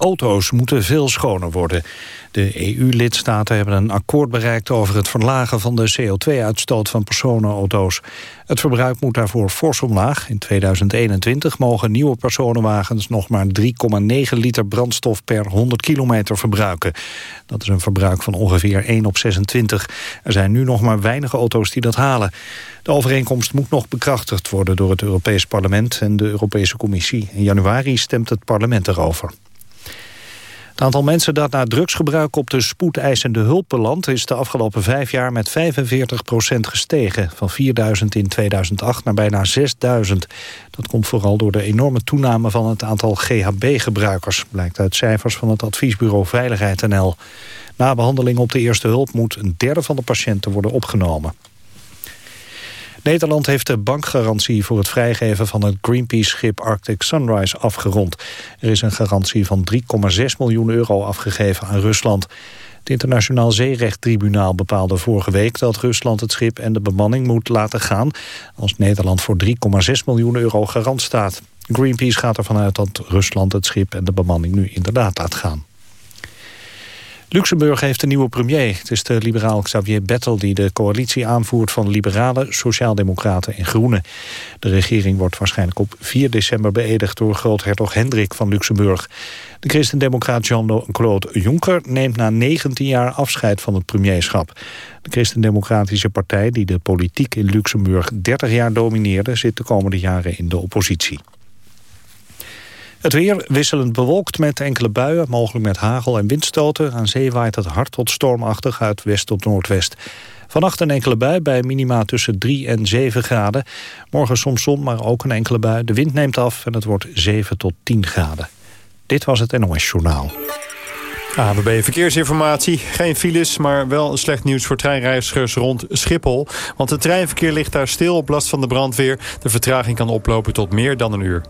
Auto's moeten veel schoner worden. De EU-lidstaten hebben een akkoord bereikt over het verlagen van de CO2-uitstoot van personenauto's. Het verbruik moet daarvoor fors omlaag. In 2021 mogen nieuwe personenwagens nog maar 3,9 liter brandstof per 100 kilometer verbruiken. Dat is een verbruik van ongeveer 1 op 26. Er zijn nu nog maar weinig auto's die dat halen. De overeenkomst moet nog bekrachtigd worden door het Europees Parlement en de Europese Commissie. In januari stemt het parlement erover. Het aantal mensen dat na drugsgebruik op de spoedeisende hulp belandt... is de afgelopen vijf jaar met 45% gestegen. Van 4.000 in 2008 naar bijna 6.000. Dat komt vooral door de enorme toename van het aantal GHB-gebruikers... blijkt uit cijfers van het adviesbureau Veiligheid NL. Na behandeling op de eerste hulp moet een derde van de patiënten worden opgenomen. Nederland heeft de bankgarantie voor het vrijgeven van het Greenpeace-schip Arctic Sunrise afgerond. Er is een garantie van 3,6 miljoen euro afgegeven aan Rusland. Het Internationaal Zeerechttribunaal bepaalde vorige week dat Rusland het schip en de bemanning moet laten gaan als Nederland voor 3,6 miljoen euro garant staat. Greenpeace gaat ervan uit dat Rusland het schip en de bemanning nu inderdaad laat gaan. Luxemburg heeft een nieuwe premier. Het is de liberaal Xavier Bettel die de coalitie aanvoert van liberalen, sociaaldemocraten en groenen. De regering wordt waarschijnlijk op 4 december beëdigd door groothertog Hendrik van Luxemburg. De christendemocraat Jean-Claude Juncker neemt na 19 jaar afscheid van het premierschap. De christendemocratische partij die de politiek in Luxemburg 30 jaar domineerde zit de komende jaren in de oppositie. Het weer wisselend bewolkt met enkele buien, mogelijk met hagel en windstoten. Aan zee waait het hard tot stormachtig uit west tot noordwest. Vannacht een enkele bui bij minima tussen 3 en 7 graden. Morgen soms zon, maar ook een enkele bui. De wind neemt af en het wordt 7 tot 10 graden. Dit was het NOS Journaal. ABB Verkeersinformatie. Geen files, maar wel slecht nieuws voor treinreizigers rond Schiphol. Want het treinverkeer ligt daar stil op last van de brandweer. De vertraging kan oplopen tot meer dan een uur.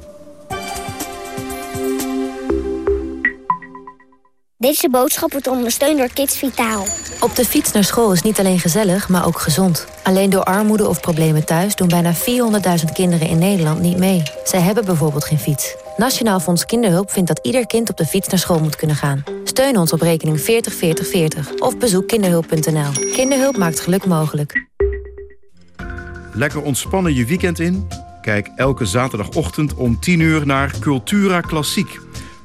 Deze boodschap wordt ondersteund door Kids Vitaal. Op de fiets naar school is niet alleen gezellig, maar ook gezond. Alleen door armoede of problemen thuis doen bijna 400.000 kinderen in Nederland niet mee. Zij hebben bijvoorbeeld geen fiets. Nationaal Fonds Kinderhulp vindt dat ieder kind op de fiets naar school moet kunnen gaan. Steun ons op rekening 404040 of bezoek kinderhulp.nl. Kinderhulp maakt geluk mogelijk. Lekker ontspannen je weekend in? Kijk elke zaterdagochtend om 10 uur naar Cultura Klassiek...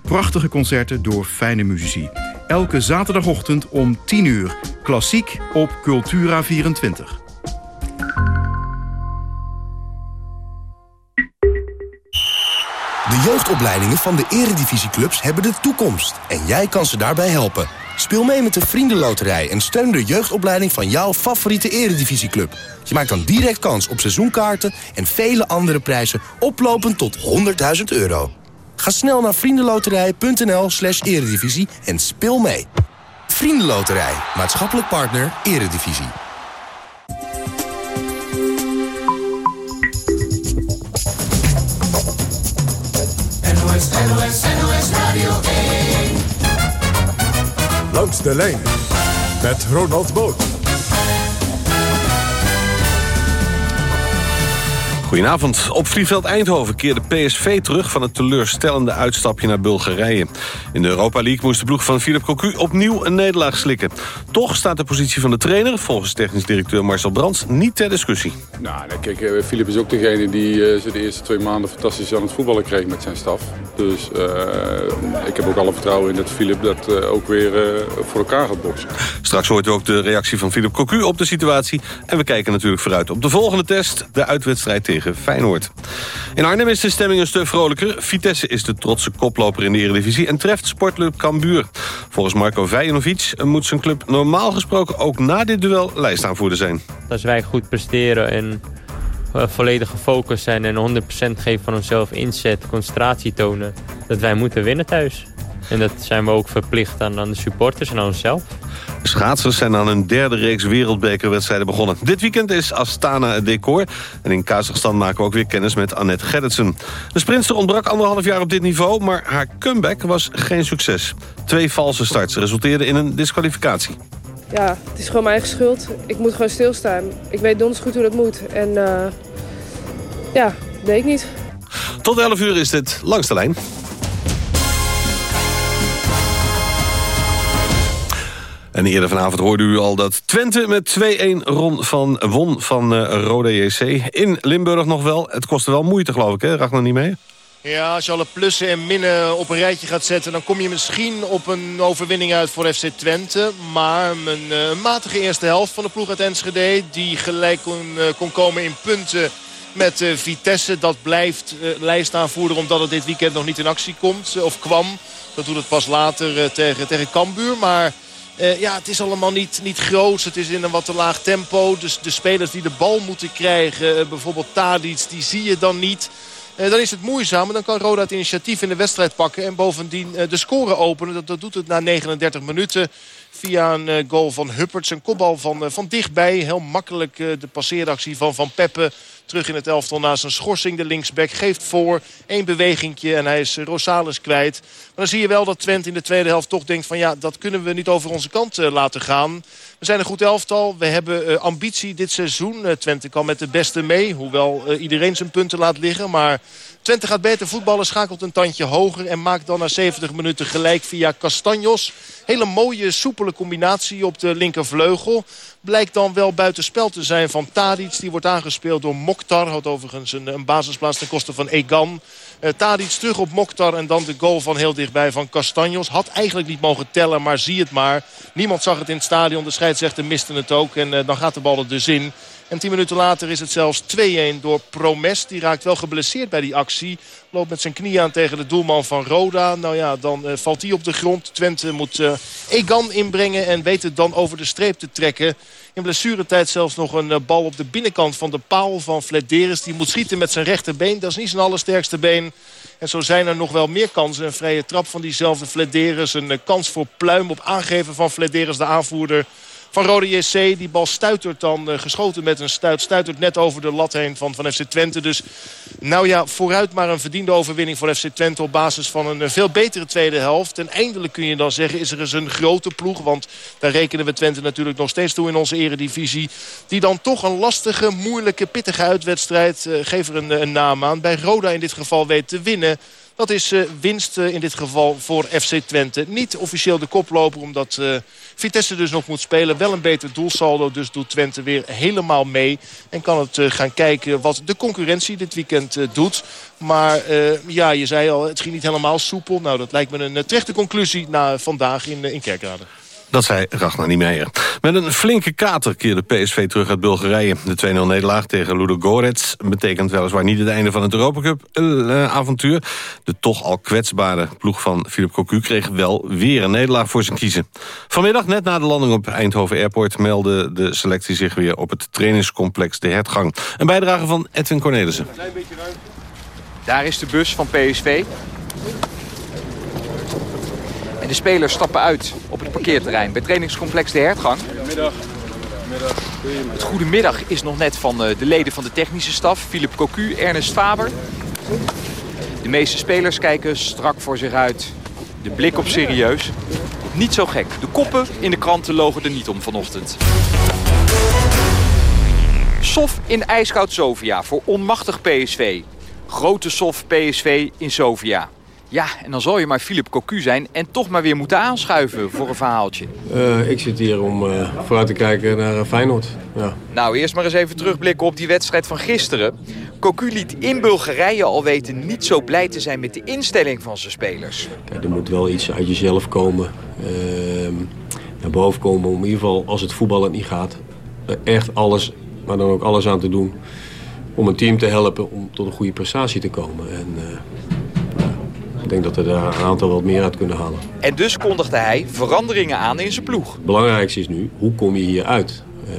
Prachtige concerten door fijne muzici. Elke zaterdagochtend om 10 uur. Klassiek op Cultura 24. De jeugdopleidingen van de eredivisieclubs hebben de toekomst. En jij kan ze daarbij helpen. Speel mee met de Vriendenloterij en steun de jeugdopleiding van jouw favoriete eredivisieclub. Je maakt dan direct kans op seizoenkaarten en vele andere prijzen oplopend tot 100.000 euro. Ga snel naar vriendenloterij.nl slash eredivisie en speel mee. Vriendenloterij, maatschappelijk partner, eredivisie. NOS, NOS, NOS Radio 1. Langs de lijn met Ronald Boot. Goedenavond. Op vliegveld Eindhoven keerde PSV terug van het teleurstellende uitstapje naar Bulgarije. In de Europa League moest de ploeg van Philip Cocu opnieuw een nederlaag slikken. Toch staat de positie van de trainer, volgens technisch directeur Marcel Brands, niet ter discussie. Nou, kijk, eh, Philip is ook degene die uh, de eerste twee maanden fantastisch aan het voetballen kreeg met zijn staf. Dus uh, ik heb ook alle vertrouwen in dat Philip dat uh, ook weer voor elkaar gaat boksen. Straks hoort u ook de reactie van Philip Cocu op de situatie. En we kijken natuurlijk vooruit op de volgende test, de uitwedstrijd tegen Feyenoord. In Arnhem is de stemming een stuk vrolijker. Vitesse is de trotse koploper in de Eredivisie en treft sportclub Cambuur. Volgens Marco Vijanovic moet zijn club normaal gesproken ook na dit duel lijstaanvoerder zijn. Als wij goed presteren en uh, volledig gefocust zijn en 100% geven van onszelf inzet, concentratie tonen, dat wij moeten winnen thuis. En dat zijn we ook verplicht aan, aan de supporters en aan onszelf. De schaatsers zijn aan een derde reeks wereldbekerwedstrijden begonnen. Dit weekend is Astana het decor. En in Kazachstan maken we ook weer kennis met Annette Gerritsen. De sprinter ontbrak anderhalf jaar op dit niveau... maar haar comeback was geen succes. Twee valse starts resulteerden in een disqualificatie. Ja, het is gewoon mijn eigen schuld. Ik moet gewoon stilstaan. Ik weet donders goed hoe dat moet. En uh, ja, deed ik niet. Tot 11 uur is dit Langs de Lijn. En eerder vanavond hoorde u al dat Twente met 2-1 van, won van uh, Rode JC. In Limburg nog wel. Het kostte wel moeite geloof ik, hè? nog niet mee? Ja, als je alle plussen en minnen op een rijtje gaat zetten... dan kom je misschien op een overwinning uit voor FC Twente. Maar een uh, matige eerste helft van de ploeg uit Enschede... die gelijk kon, uh, kon komen in punten met Vitesse. Dat blijft lijstaanvoerder omdat het dit weekend nog niet in actie komt. of kwam. Dat doet het pas later tegen, tegen Cambuur. Maar uh, ja, het is allemaal niet, niet groot. Het is in een wat te laag tempo. Dus de spelers die de bal moeten krijgen, uh, bijvoorbeeld Tadic, die zie je dan niet. Uh, dan is het moeizaam. dan kan Roda het initiatief in de wedstrijd pakken. En bovendien de score openen. Dat, dat doet het na 39 minuten. Via een goal van Hupperts. Een kopbal van, van dichtbij. Heel makkelijk de passeeractie van Van Peppe Terug in het elftal na zijn schorsing. De linksback geeft voor. één bewegingje en hij is Rosales kwijt. Maar dan zie je wel dat Twente in de tweede helft toch denkt van... ja, dat kunnen we niet over onze kant uh, laten gaan. We zijn een goed elftal. We hebben uh, ambitie dit seizoen. Uh, Twente kan met de beste mee. Hoewel iedereen zijn punten laat liggen. Maar Twente gaat beter voetballen, schakelt een tandje hoger... en maakt dan na 70 minuten gelijk via Castanjos. Hele mooie, soepele combinatie op de linkervleugel. Blijkt dan wel buitenspel te zijn van Tadic. Die wordt aangespeeld door Mokhtar. Had overigens een, een basisplaats ten koste van Egan. Uh, Tadic terug op Mokhtar en dan de goal van heel dichtbij van Castanjos. Had eigenlijk niet mogen tellen, maar zie het maar. Niemand zag het in het stadion. De scheidsrechter miste het ook. En uh, dan gaat de bal er dus in. En tien minuten later is het zelfs 2-1 door Promes. Die raakt wel geblesseerd bij die actie. Loopt met zijn knie aan tegen de doelman van Roda. Nou ja, dan uh, valt hij op de grond. Twente moet uh, Egan inbrengen en weet het dan over de streep te trekken. In blessuretijd zelfs nog een uh, bal op de binnenkant van de paal van Flederis. Die moet schieten met zijn rechterbeen. Dat is niet zijn allersterkste been. En zo zijn er nog wel meer kansen. Een vrije trap van diezelfde Flederis. Een kans voor Pluim op aangeven van Flederis, de aanvoerder van Rode JC. Die bal stuitert dan uh, geschoten met een stuit. Stuitert net over de lat heen van, van FC Twente. Dus nou ja, vooruit maar een verdiende overwinning voor FC Twente... op basis van een uh, veel betere tweede helft. En eindelijk kun je dan zeggen, is er eens een grote ploeg. Want daar rekenen we Twente natuurlijk nog steeds toe in onze eredivisie. Die dan toch een lastige, moeilijke, pittige uitwedstrijd... Uh, geef er een, een naam aan. Bij Roda in dit geval weet te winnen... Dat is uh, winst uh, in dit geval voor FC Twente. Niet officieel de koploper omdat uh, Vitesse dus nog moet spelen. Wel een beter doelsaldo, dus doet Twente weer helemaal mee. En kan het gaan kijken wat de concurrentie dit weekend doet. Maar ja, je zei al, het ging niet helemaal soepel. Nou, dat lijkt me een terechte conclusie na vandaag in, in Kerkrade. Dat zei Ragnar Niemeyer. Met een flinke kater keerde PSV terug uit Bulgarije. De 2-0 nederlaag tegen Ludo Gorets betekent weliswaar niet het einde van het Europa Cup uh, avontuur. De toch al kwetsbare ploeg van Philip Cocu kreeg wel weer een nederlaag voor zijn kiezen. Vanmiddag, net na de landing op Eindhoven Airport... meldde de selectie zich weer op het trainingscomplex De Hertgang. Een bijdrage van Edwin Cornelissen. Daar is de bus van PSV. En de spelers stappen uit op het parkeerterrein bij trainingscomplex De Hertgang. Goedemiddag. Het goedemiddag is nog net van de leden van de technische staf. Philip Cocu, Ernest Faber. De meeste spelers kijken strak voor zich uit. De blik op serieus. Niet zo gek. De koppen in de kranten logen er niet om vanochtend. Sof in ijskoud Sofia voor onmachtig PSV. Grote Sof PSV in Sofia. Ja, en dan zal je maar Philip Cocu zijn en toch maar weer moeten aanschuiven voor een verhaaltje. Uh, ik zit hier om uh, vooruit te kijken naar uh, Feyenoord. Ja. Nou, eerst maar eens even terugblikken op die wedstrijd van gisteren. Cocu liet in Bulgarije al weten niet zo blij te zijn met de instelling van zijn spelers. Kijk, er moet wel iets uit jezelf komen. Ehm, naar boven komen om in ieder geval, als het voetballen niet gaat... echt alles, maar dan ook alles aan te doen... om een team te helpen om tot een goede prestatie te komen. En, ik denk dat we daar een aantal wat meer uit kunnen halen. En dus kondigde hij veranderingen aan in zijn ploeg. Het belangrijkste is nu, hoe kom je hier uit? Uh,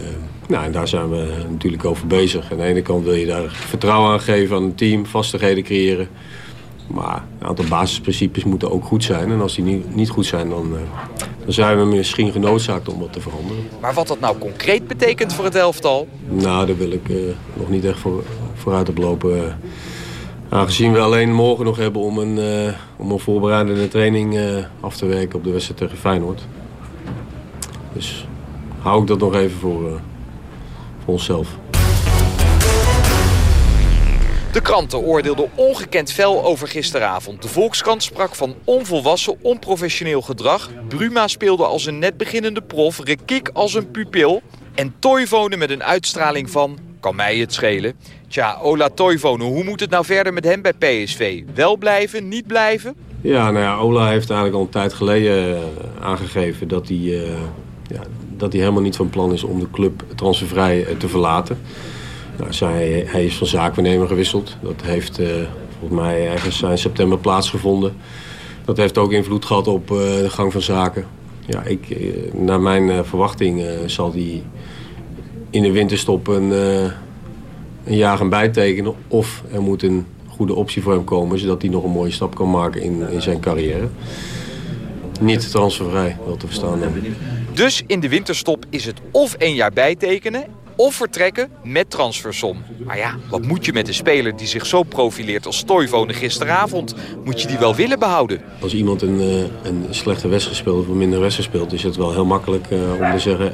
nou, en daar zijn we natuurlijk over bezig. Aan de ene kant wil je daar vertrouwen aan geven aan een team, vastigheden creëren. Maar een aantal basisprincipes moeten ook goed zijn. En als die niet, niet goed zijn, dan, uh, dan zijn we misschien genoodzaakt om wat te veranderen. Maar wat dat nou concreet betekent voor het elftal? Nou, daar wil ik uh, nog niet echt voor, vooruit op lopen. Aangezien we alleen morgen nog hebben om een, uh, om een voorbereidende training uh, af te werken op de wedstrijd tegen Feyenoord. Dus hou ik dat nog even voor, uh, voor onszelf. De kranten oordeelden ongekend fel over gisteravond. De Volkskrant sprak van onvolwassen, onprofessioneel gedrag. Bruma speelde als een net beginnende prof, Rekik als een pupil. En Toivonen met een uitstraling van, kan mij het schelen. Tja, Ola Toivonen, hoe moet het nou verder met hem bij PSV? Wel blijven, niet blijven? Ja, nou ja, Ola heeft eigenlijk al een tijd geleden uh, aangegeven dat hij, uh, ja, dat hij helemaal niet van plan is om de club transfervrij uh, te verlaten. Nou, zij, hij is van zaakwaarnemer gewisseld. Dat heeft volgens mij ergens in september plaatsgevonden. Dat heeft ook invloed gehad op de gang van zaken. Ja, ik, naar mijn verwachting zal hij in de winterstop een, een jaar gaan bijtekenen. Of er moet een goede optie voor hem komen... zodat hij nog een mooie stap kan maken in, in zijn carrière. Niet transfervrij, wel te verstaan. Dus in de winterstop is het of één jaar bijtekenen... of vertrekken met transfersom. Maar ja, wat moet je met een speler die zich zo profileert als Toivonen gisteravond? Moet je die wel willen behouden? Als iemand een, een slechte wedstrijd speelt of een minder wedstrijd speelt... is het wel heel makkelijk om te zeggen...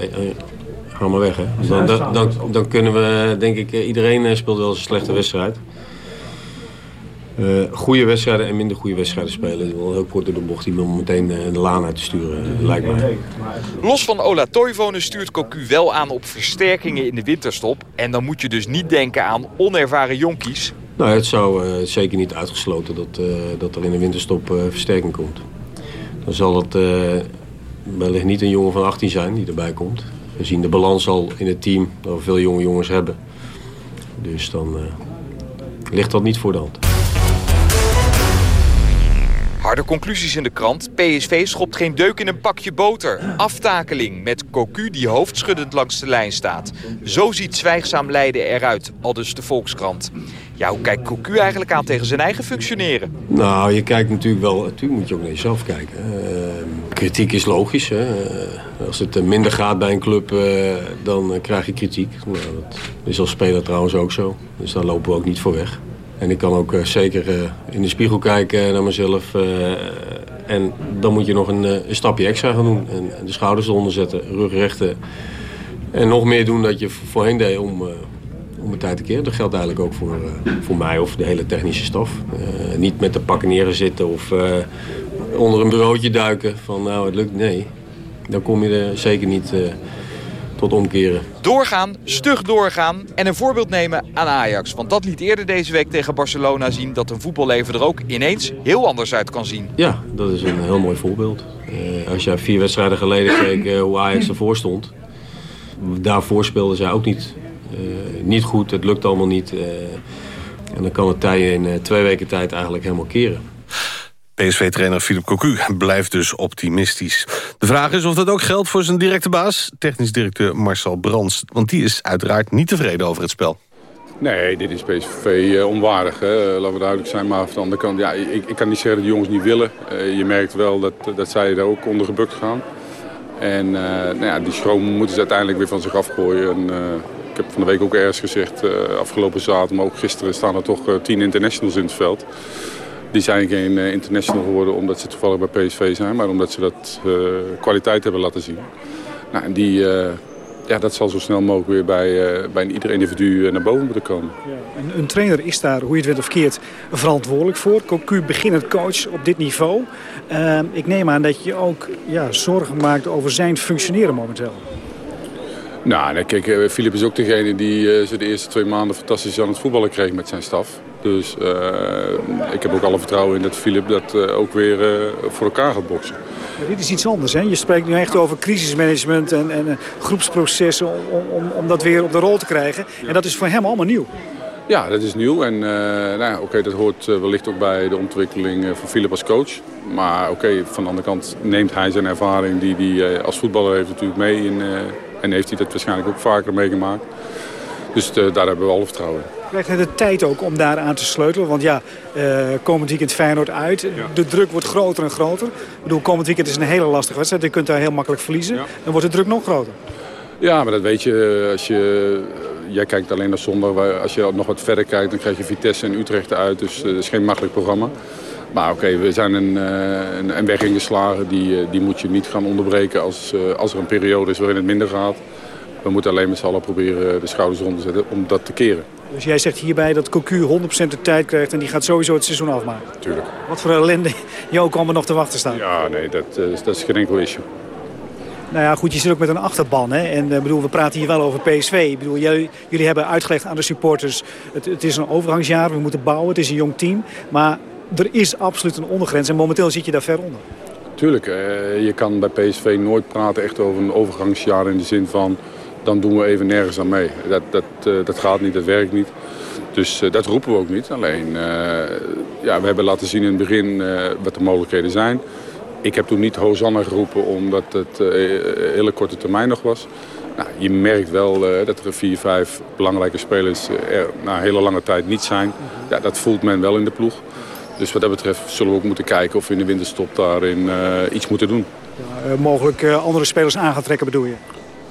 maar weg. Hè. Dan, dan, dan, dan, kunnen we, denk ik, iedereen speelt wel eens een slechte wedstrijd. Uh, goede wedstrijden en minder goede wedstrijden spelen. Wel heel kort door de bocht om meteen de laan uit te sturen, lijkt mij. Los van Ola Toivonen stuurt Cocu wel aan op versterkingen in de winterstop. En dan moet je dus niet denken aan onervaren jonkies. Nou, het zou uh, zeker niet uitgesloten dat, uh, dat er in de winterstop versterking komt. Dan zal het wellicht niet een jongen van 18 zijn die erbij komt. We zien de balans al in het team dat we veel jonge jongens hebben. Dus dan ligt dat niet voor de hand. Harde conclusies in de krant. PSV schopt geen deuk in een pakje boter. Aftakeling met Cocu die hoofdschuddend langs de lijn staat. Zo ziet zwijgzaam Leiden eruit, al dus de Volkskrant. Ja, hoe kijkt Cocu eigenlijk aan tegen zijn eigen functioneren? Nou, je kijkt natuurlijk wel... Natuurlijk moet je ook naar jezelf kijken. Uh, kritiek is logisch. Hè? Uh, als het minder gaat bij een club, uh, dan krijg je kritiek. Nou, dat is als speler trouwens ook zo. Dus daar lopen we ook niet voor weg. En ik kan ook zeker in de spiegel kijken naar mezelf. En dan moet je nog een, een, stapje extra gaan doen. En de schouders eronder zetten, rug rechten. En nog meer doen dat je voorheen deed om, om een tijd te keren. Dat geldt eigenlijk ook voor, voor mij of de hele technische staf. niet met de pakken neer zitten of onder een bureautje duiken. Van nou, het lukt. Nee, dan kom je er zeker niet tot omkeren. Doorgaan, stug doorgaan en een voorbeeld nemen aan Ajax. Want dat liet eerder deze week tegen Barcelona zien... dat een voetballeven er ook ineens heel anders uit kan zien. Ja, dat is een heel mooi voorbeeld. Uh, als je vier wedstrijden geleden keek uh, hoe Ajax ervoor stond... daarvoor speelden zij ook niet, niet goed. Het lukt allemaal niet. en dan kan het tij in twee weken tijd eigenlijk helemaal keren. PSV-trainer Philip Cocu blijft dus optimistisch. De vraag is of dat ook geldt voor zijn directe baas... technisch directeur Marcel Brands. Want die is uiteraard niet tevreden over het spel. Nee, dit is PSV onwaardig. Hè. Laten we duidelijk zijn. Maar van de andere kant, ja, ik, ik kan niet zeggen dat de jongens niet willen. Uh, je merkt wel dat, dat zij er ook onder gebukt gaan. En uh, nou ja, die schroom moeten ze uiteindelijk weer van zich afgooien. En, ik heb van de week ook ergens gezegd, afgelopen zaterdag, maar ook gisteren staan er toch tien internationals in het veld. Die zijn geen uh, international geworden omdat ze toevallig bij PSV zijn, maar omdat ze dat uh, kwaliteit hebben laten zien. Nou, en die, uh, ja, dat zal zo snel mogelijk weer bij, bij ieder individu naar boven moeten komen. Ja, een, trainer is daar, hoe je het went of keert, verantwoordelijk voor. Cocu beginnend coach op dit niveau. ik neem aan dat je ook ja, zorgen maakt over zijn functioneren momenteel. Nou, kijk, Filip is ook degene die ze de eerste twee maanden fantastisch aan het voetballen kreeg met zijn staf. Dus uh, ik heb ook alle vertrouwen in dat Philip dat uh, ook weer voor elkaar gaat boksen. Maar dit is iets anders, hè? Je spreekt nu echt over crisismanagement en, en groepsprocessen om, om, om dat weer op de rol te krijgen. Ja. En dat is voor hem allemaal nieuw. Ja, dat is nieuw. En nou ja, oké, dat hoort wellicht ook bij de ontwikkeling van Philip als coach. Maar oké, van de andere kant neemt hij zijn ervaring die hij als voetballer heeft natuurlijk mee. In, en heeft hij dat waarschijnlijk ook vaker meegemaakt. Dus daar hebben we alle vertrouwen in. Krijgt hij de tijd ook om daar aan te sleutelen? Want ja, uh, komend weekend Feyenoord uit. Ja. De druk wordt groter en groter. Ik bedoel, komend weekend is een hele lastige wedstrijd. Je kunt daar heel makkelijk verliezen. Ja. Dan wordt de druk nog groter. Ja, maar dat weet je. Als je jij kijkt alleen naar zondag. Als je nog wat verder kijkt, dan krijg je Vitesse en Utrecht uit. Dus uh, dat is geen makkelijk programma. Maar oké, okay, we zijn een, een, een, weg ingeslagen. Die, die moet je niet gaan onderbreken als, als er een periode is waarin het minder gaat. We moeten alleen met z'n allen proberen de schouders rond te zetten om dat te keren. Dus jij zegt hierbij dat Cocu 100% de tijd krijgt en die gaat sowieso het seizoen afmaken. Tuurlijk. Wat voor ellende jou kan er nog te wachten staan. Ja, nee, dat, dat is geen enkel issue. Nou ja, goed, je zit ook met een achterban. Hè? En uh, bedoel, we praten hier wel over PSV. Ik bedoel, jullie, jullie hebben uitgelegd aan de supporters... Het, het is een overgangsjaar, we moeten bouwen, het is een jong team. Maar er is absoluut een ondergrens en momenteel zit je daar ver onder. Tuurlijk, uh, je kan bij PSV nooit praten echt over een overgangsjaar... in de zin van, dan doen we even nergens aan mee. Dat, dat, uh, dat gaat niet, dat werkt niet. Dus dat roepen we ook niet. Alleen, ja, we hebben laten zien in het begin wat de mogelijkheden zijn... Ik heb toen niet Hosanna geroepen omdat het hele korte termijn nog was. Nou, je merkt wel dat er vier, vijf belangrijke spelers er na hele lange tijd niet zijn. Ja, dat voelt men wel in de ploeg. Dus wat dat betreft zullen we ook moeten kijken of we in de winterstop daarin iets moeten doen. Ja, mogelijk andere spelers aan gaan trekken bedoel je?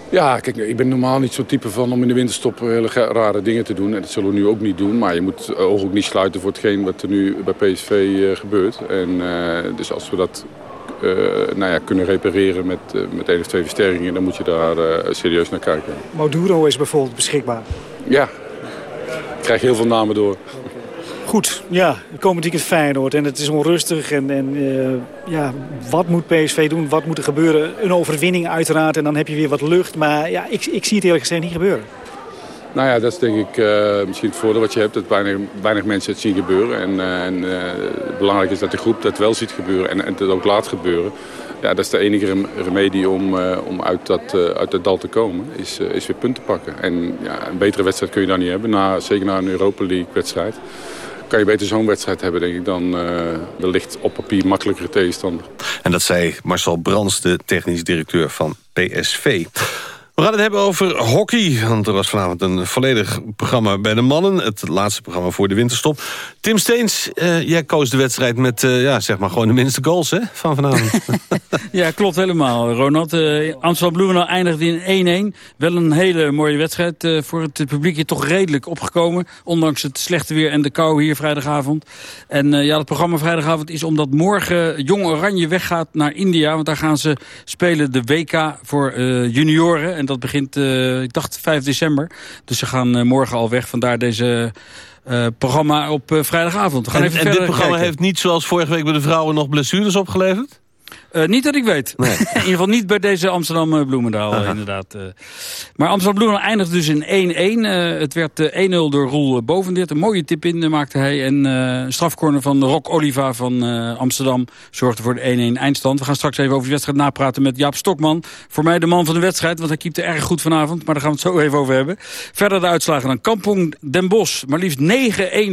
Ja, kijk, ik ben normaal niet zo'n type van om in de winterstop hele rare dingen te doen. En dat zullen we nu ook niet doen. Maar je moet oog ook niet sluiten voor hetgeen wat er nu bij PSV gebeurt. En dus als we dat uh, nou ja, kunnen repareren met, uh, met één of twee versterkingen... dan moet je daar serieus naar kijken. Moduro is bijvoorbeeld beschikbaar. Ja, ik krijg heel veel namen door. Goed, ja, komend weekend Feyenoord en het is onrustig. En, en ja, wat moet PSV doen? Wat moet er gebeuren? Een overwinning uiteraard en dan heb je weer wat lucht. Maar ja, ik, ik zie het eerlijk gezegd niet gebeuren. Nou ja, dat is denk ik uh, misschien het voordeel wat je hebt. Dat weinig, weinig mensen het zien gebeuren. En, uh, en belangrijk is dat de groep dat wel ziet gebeuren en, en het ook laat gebeuren. Ja, dat is de enige remedie om, om uit, dat, uit dal te komen. Is, is weer punten pakken. En ja, een betere wedstrijd kun je dan niet hebben. Na, zeker na een Europa League wedstrijd. Kan je beter zo'n wedstrijd hebben, denk ik, dan wellicht op papier makkelijkere tegenstander. En dat zei Marcel Brands, de technisch directeur van PSV. We gaan het hebben over hockey, want er was vanavond een volledig programma bij de mannen. Het laatste programma voor de winterstop. Tim Steens, uh, jij koos de wedstrijd met uh, ja, zeg maar gewoon de minste goals hè, van vanavond. ja, klopt helemaal, Ronald. Uh, Amsterdam Bloemendaal eindigde in 1-1. Wel een hele mooie wedstrijd voor het publiek hier toch redelijk opgekomen. Ondanks het slechte weer en de kou hier vrijdagavond. En ja, het programma vrijdagavond is omdat morgen Jong Oranje weggaat naar India. Want daar gaan ze spelen de WK voor junioren. En dat begint, uh, ik dacht 5 december. Dus ze gaan uh, morgen al weg. Vandaar deze uh, programma op vrijdagavond. We gaan en, even en dit programma kijken. heeft niet zoals vorige week bij de vrouwen nog blessures opgeleverd? Uh, niet dat ik weet. Nee. in ieder geval niet bij deze Amsterdam Bloemendaal, Aha. inderdaad. Uh. Maar Amsterdam Bloemendaal eindigt dus in 1-1. Uh, het werd 1-0 door Roel Bovendit. Een mooie tip in maakte hij. En een strafcorner van Rock Oliva van Amsterdam zorgde voor de 1-1 eindstand. We gaan straks even over de wedstrijd napraten met Jaap Stokman. Voor mij de man van de wedstrijd, want hij keepte erg goed vanavond. Maar daar gaan we het zo even over hebben. Verder de uitslagen dan. Kampong Den Bosch. Maar liefst 9-1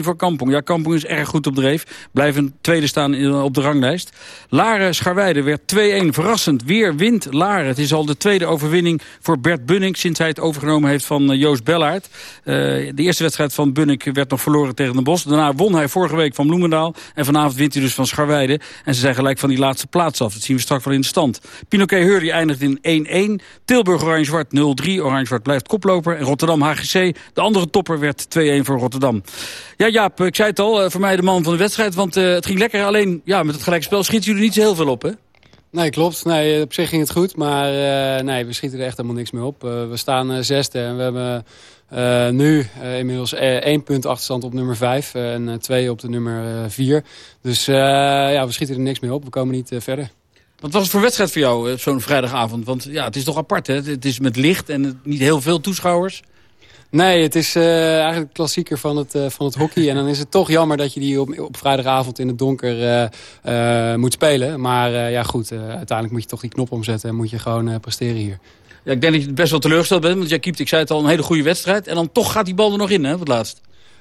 voor Kampong. Ja, Kampong is erg goed op dreef. Blijven tweede staan op de ranglijst. Laren Scharweide werd 2-1. Verrassend. Weer wint Laren. Het is al de tweede overwinning voor Bert Bunning... sinds hij het overgenomen heeft van uh, Joost Bellaert. Uh, de eerste wedstrijd van Bunning werd nog verloren tegen de Bos. Daarna won hij vorige week van Bloemendaal. En vanavond wint hij dus van Scharweide. En ze zijn gelijk van die laatste plaats af. Dat zien we straks wel in de stand. Pinoquet Hurry eindigt in 1-1. Tilburg Oranje-Zwart 0-3. Oranje-Zwart blijft koploper. En Rotterdam HGC, de andere topper, werd 2-1 voor Rotterdam. Ja, Jaap, ik zei het al. Uh, voor mij de man van de wedstrijd. Want het ging lekker. Alleen ja, met het gelijkspel schieten jullie niet zo heel veel op, hè? Nee, klopt. Nee, op zich ging het goed, maar uh, nee, we schieten er echt helemaal niks meer op. Uh, we staan uh, zesde en we hebben nu inmiddels één punt achterstand op nummer vijf en twee op de nummer vier. Dus ja, we schieten er niks meer op. We komen niet verder. Wat was het voor wedstrijd voor jou zo'n vrijdagavond? Want ja, het is toch apart, hè? Het is met licht en niet heel veel toeschouwers. Nee, het is uh, eigenlijk klassieker van het, uh, van het hockey. En dan is het toch jammer dat je die op, op vrijdagavond in het donker uh, moet spelen. Maar ja goed, uiteindelijk moet je toch die knop omzetten en moet je gewoon presteren hier. Ja, ik denk dat je best wel teleurgesteld bent, want jij keept, ik zei het al, een hele goede wedstrijd. En dan toch gaat die bal er nog in, hè, het laatst.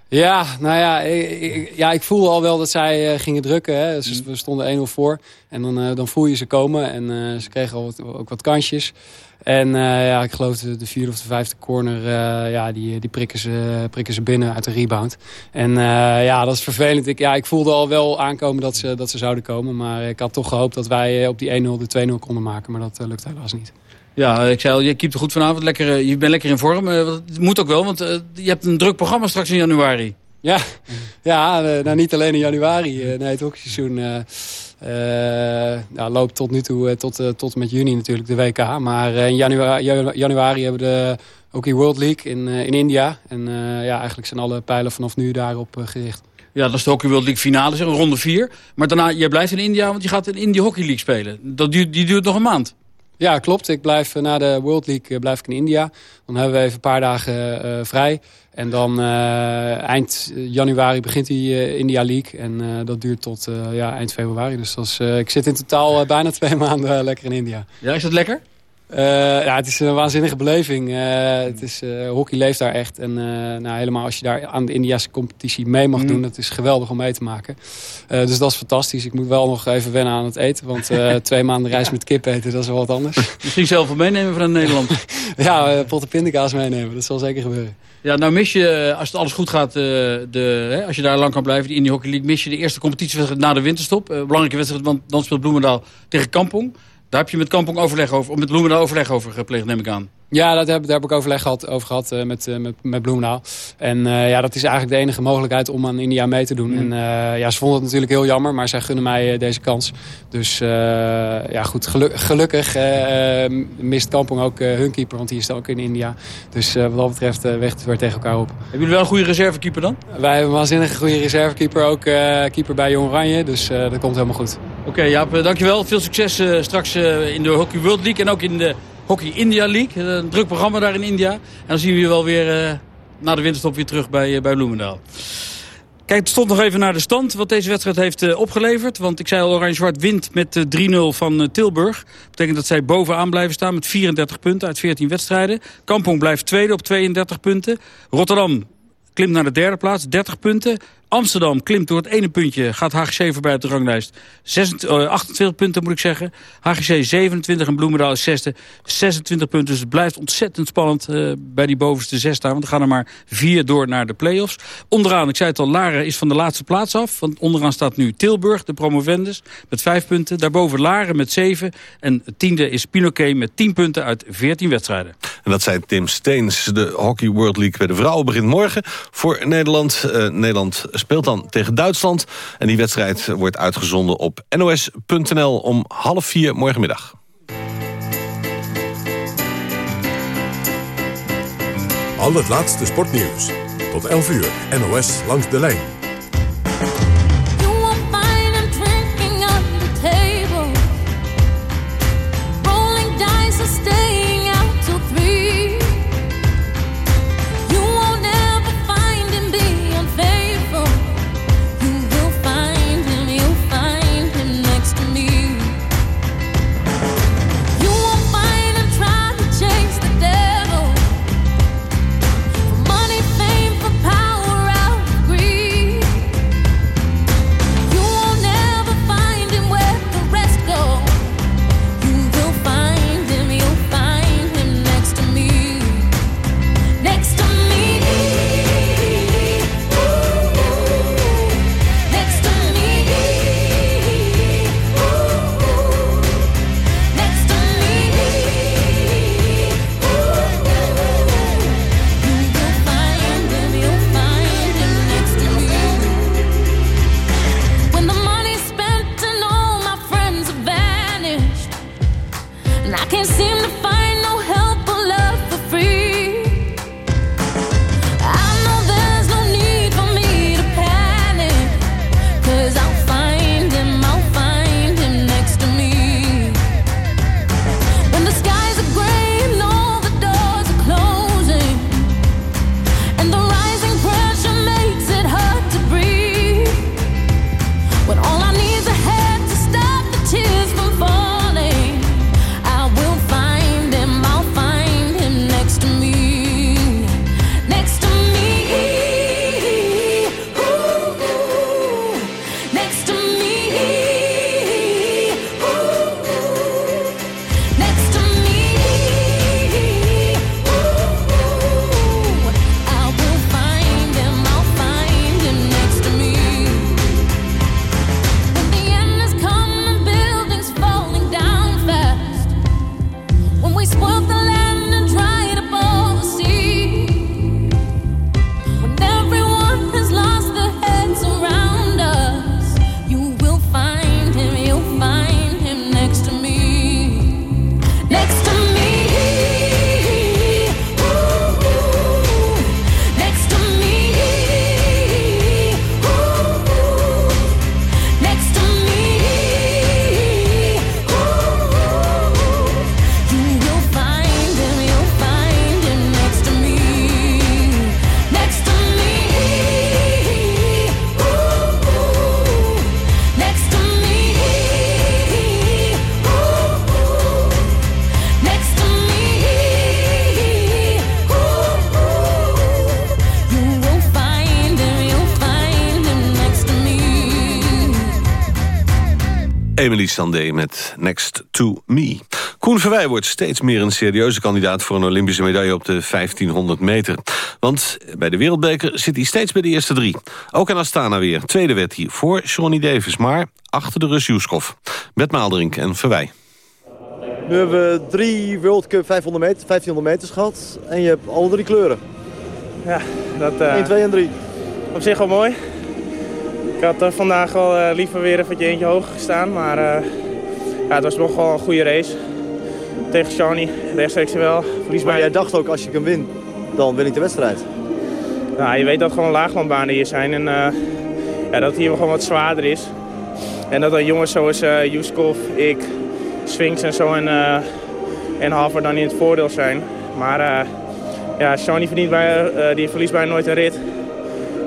Ja, nou ja, ik, ja, ik voelde al wel dat zij uh, gingen drukken. Hè. Dus we stonden 1-0 voor. En dan, uh, dan voel je ze komen. En uh, ze kregen al wat, ook wat kansjes. En ja, ik geloof de, de vierde of de vijfde corner, ja, die, die prikken, ze, prikken ze binnen uit de rebound. En ja, dat is vervelend. Ik, ja, ik voelde al wel aankomen dat ze, dat ze zouden komen. Maar ik had toch gehoopt dat wij op die 1-0 de 2-0 konden maken. Maar dat lukt helaas niet. Ja, ik zei al, je keept er goed vanavond. Lekker, je bent lekker in vorm. Het moet ook wel, want je hebt een druk programma straks in januari. Ja, ja nou, niet alleen in januari. Nee, het hockeyseizoen ja, loopt tot nu toe tot, tot en met juni natuurlijk de WK. Maar in januari, januari hebben we de Hockey World League in, in India. En ja, eigenlijk zijn alle pijlen vanaf nu daarop gericht. Ja, dat is de Hockey World League finale, zeg, ronde 4. Maar daarna, je blijft in India, want je gaat in Indie Hockey League spelen. Dat duurt, die duurt nog een maand. Ja, klopt. Ik blijf eh, na de World League eh, blijf ik in India. Dan hebben we even een paar dagen uh, vrij. En dan eind januari begint die India League. En dat duurt tot ja, eind februari. Dus dat is, ik zit in totaal bijna twee maanden lekker in India. Ja, is dat lekker? Uh, ja, het is een waanzinnige beleving. Uh, het is, uh, hockey leeft daar echt. En nou, helemaal als je daar aan de Indiase competitie mee mag mm. doen... dat is geweldig om mee te maken. dus dat is fantastisch. Ik moet wel nog even wennen aan het eten. Want twee maanden reis met kip eten, dat is wel wat anders. Misschien zelf wel meenemen vanuit Nederland. ja, potten pindakaas meenemen. Dat zal zeker gebeuren. Ja, nou mis je, als het alles goed gaat, de, hè, als je daar lang kan blijven... die Indie Hockey League, mis je de eerste competitiewedstrijd na de winterstop. belangrijke wedstrijd, want dan speelt Bloemendaal tegen Kampong. Daar heb je met Kampong overleg over, met Bloemendaal overleg over gepleegd, neem ik aan. Ja, dat heb, daar heb ik overleg gehad, over gehad uh, met, uh, met, met Bloemendaal. En uh, ja, dat is eigenlijk de enige mogelijkheid om aan India mee te doen. Mm. En ja, ze vonden het natuurlijk heel jammer, maar zij gunnen mij deze kans. Dus ja, goed, geluk, gelukkig mist Kampong ook hun keeper, want die is ook in India. Dus wat dat betreft weegt het weer tegen elkaar op. Hebben jullie wel een goede reservekeeper dan? Wij hebben een waanzinnige goede reservekeeper, ook keeper bij Jong Oranje. Dus dat komt helemaal goed. Oké, okay, Jaap, dankjewel. Veel succes straks in de Hockey World League en ook in de Hockey India League. Een druk programma daar in India. En dan zien we je wel weer uh, na de winterstop weer terug bij, uh, bij Bloemendaal. Kijk, het stond nog even naar de stand wat deze wedstrijd heeft opgeleverd. Want ik zei al, Oranje-Zwart wint met 3-0 van Tilburg. Dat betekent dat zij bovenaan blijven staan met 34 punten uit 14 wedstrijden. Kampong blijft tweede op 32 punten. Rotterdam klimt naar de derde plaats, 30 punten. Amsterdam klimt door het ene puntje, gaat HGC voorbij op de ranglijst. 26, 28 punten moet ik zeggen. HGC 27 en Bloemendaal is zesde, 26 punten. Dus het blijft ontzettend spannend uh, bij die bovenste zes daar. Want er gaan er maar vier door naar de play-offs. Onderaan, ik zei het al, Laren is van de laatste plaats af. Want onderaan staat nu Tilburg, de promovendus, met vijf punten. Daarboven Laren met zeven. En tiende is Pinoquet met 10 punten uit 14 wedstrijden. En dat zei Tim Steens. De Hockey World League bij de vrouwen begint morgen voor Nederland. Uh, Nederland speelt dan tegen Duitsland. En die wedstrijd wordt uitgezonden op nos.nl om half vier morgenmiddag. Al het laatste sportnieuws. Tot 11 uur, NOS langs de lijn. Sandé met Next to Me. Koen Verwij wordt steeds meer een serieuze kandidaat... voor een Olympische medaille op de 1500 meter. Want bij de Wereldbeker zit hij steeds bij de eerste drie. Ook in Astana weer. Tweede werd hij voor Johnny Davis, maar achter de Rus Juskov. Met Maalderink en Verwij. Nu hebben we drie World Cup 500 meter, 1500 meters gehad. En je hebt alle drie kleuren. Ja, dat... Uh, 1, 2 en 3. Op zich wel mooi. Ik had uh, vandaag wel uh, liever weer even eentje hoger gestaan. Maar uh, ja, het was nog wel een goede race. Tegen Shawnee, rechtstreeks wel. Verlies maar jij dacht ook, als je kan win, dan win ik de wedstrijd. Nou, je weet dat gewoon laaglandbanen hier zijn. En ja, dat het hier gewoon wat zwaarder is. En dat er jongens zoals uh, Juskov, ik, Sphinx en zo en, en Haver dan in het voordeel zijn. Maar ja, Shawnee verdient bij, die verliest bijna nooit een rit.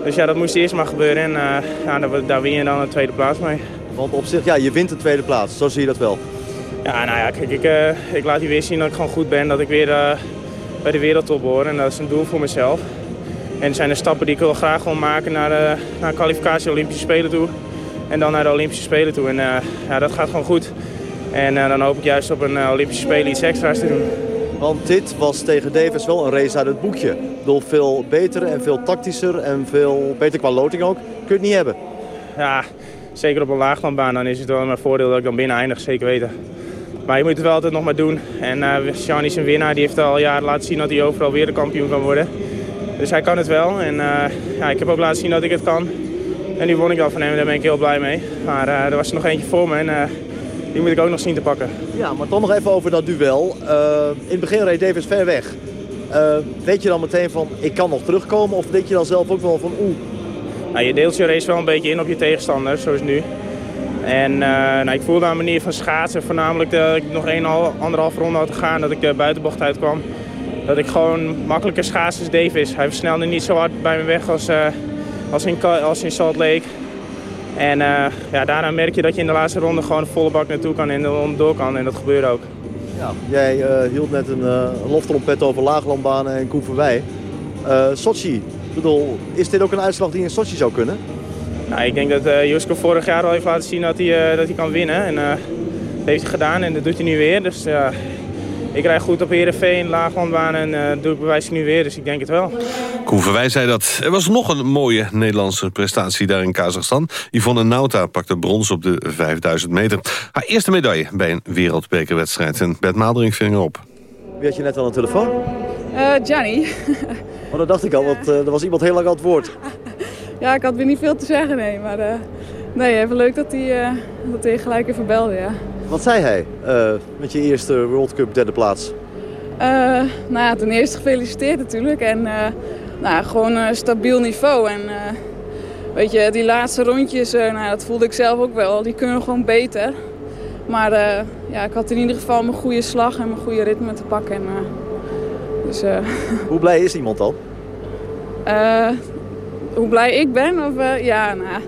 Dus ja, dat moest eerst maar gebeuren en uh, ja, daar, daar win je dan de tweede plaats mee. Want op zich, ja, je wint de tweede plaats, zo zie je dat wel. Ja, nou ja, kijk, ik, uh, ik laat hier weer zien dat ik gewoon goed ben, dat ik weer uh, bij de wereldtop hoor. En dat is een doel voor mezelf. En er zijn de stappen die ik wil graag wil maken naar de, naar kwalificatie Olympische Spelen toe. En dan naar de Olympische Spelen toe. En ja, dat gaat gewoon goed. En dan hoop ik juist op een Olympische Spelen iets extra's te doen. Want dit was tegen Davis wel een race uit het boekje. Ik bedoel, veel beter en veel tactischer en veel beter qua loting ook. Kun je het niet hebben? Ja, zeker op een laaglandbaan. Dan is het wel een voordeel dat ik dan binnen eindig, zeker weten. Maar je moet het wel altijd nog maar doen. En uh, is een winnaar. Die heeft al jaren laten zien dat hij overal weer de kampioen kan worden. Dus hij kan het wel. En uh, ja, ik heb ook laten zien dat ik het kan. En nu won ik al van hem. Daar ben ik heel blij mee. Maar uh, er was er nog eentje voor me. En die moet ik ook nog zien te pakken. Ja, maar toch nog even over dat duel. Uh, in het begin reed Davis ver weg. Uh, weet je dan meteen van, ik kan nog terugkomen? Of denk je dan zelf ook wel van, oeh? Nou, je deelt je race wel een beetje in op je tegenstander, zoals nu. En uh, nou, ik voelde aan de manier van schaatsen, voornamelijk dat ik nog een anderhalf ronde had te gaan, dat ik de buitenbocht uitkwam. Dat ik gewoon makkelijker schaatsen als Davis. Hij versnelde niet zo hard bij me weg als, als, in, als in Salt Lake. En uh, ja, daarna merk je dat je in de laatste ronde gewoon volle bak naartoe kan en door kan. En dat gebeurde ook. Ja, jij uh, hield net een uh, loftrompet over laaglandbanen en Koen Verwij. Sochi, ik bedoel, is dit ook een uitslag die in Sochi zou kunnen? Nou, ik denk dat uh, vorig jaar al heeft laten zien dat hij, dat hij kan winnen. En dat heeft hij gedaan en dat doet hij nu weer. Dus ik rijd goed op Heerenveen, laaglandbaan en uh, doe ik bewijs ik nu weer, dus ik denk het wel. Koen Verwij zei dat. Er was nog een mooie Nederlandse prestatie daar in Kazachstan. Yvonne Nauta pakte brons op de 5000 meter. Haar eerste medaille bij een wereldbekerwedstrijd. En Bert Maaldering ving erop. Wie had je net aan de telefoon? Uh, Gianni. oh, dat dacht ik al, want uh, er was iemand heel lang aan het woord. ja, ik had weer niet veel te zeggen, nee. Maar uh, nee, even leuk dat hij, dat hij gelijk even belde, ja. Wat zei hij uh, met je eerste World Cup derde plaats? Uh, nou ja, ten eerste gefeliciteerd natuurlijk. En uh, nou, gewoon een stabiel niveau. En weet je, die laatste rondjes, nou, dat voelde ik zelf ook wel. Die kunnen gewoon beter. Maar ja, ik had in ieder geval mijn goede slag en mijn goede ritme te pakken. En, dus, Hoe blij is iemand dan? hoe blij ik ben? Of, ja, nou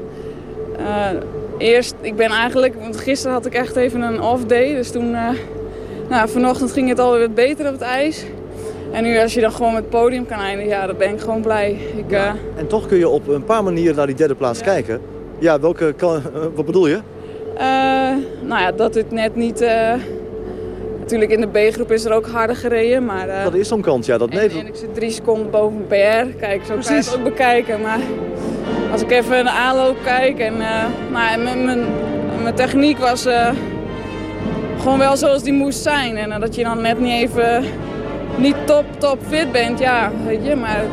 eerst, ik ben eigenlijk, want gisteren had ik echt even een off day. Dus toen, uh, nou, vanochtend ging het alweer wat beter op het ijs. En nu als je dan gewoon met het podium kan eindigen, ja, dan ben ik gewoon blij. Ik, ja. uh... En toch kun je op een paar manieren naar die derde plaats ja. kijken. Ja, welke, kan, uh, wat bedoel je? nou ja, dat het net niet... Natuurlijk in de B-groep is er ook harder gereden, maar... dat is zo'n kans, ja. Dat en, en ik zit drie seconden boven PR. Kijk, zo Precies. kan je het ook bekijken, maar... Als ik even de aanloop kijk en uh, nou, mijn, mijn techniek was uh, gewoon wel zoals die moest zijn. En uh, dat je dan net niet even niet top, top fit bent, ja, weet je. Maar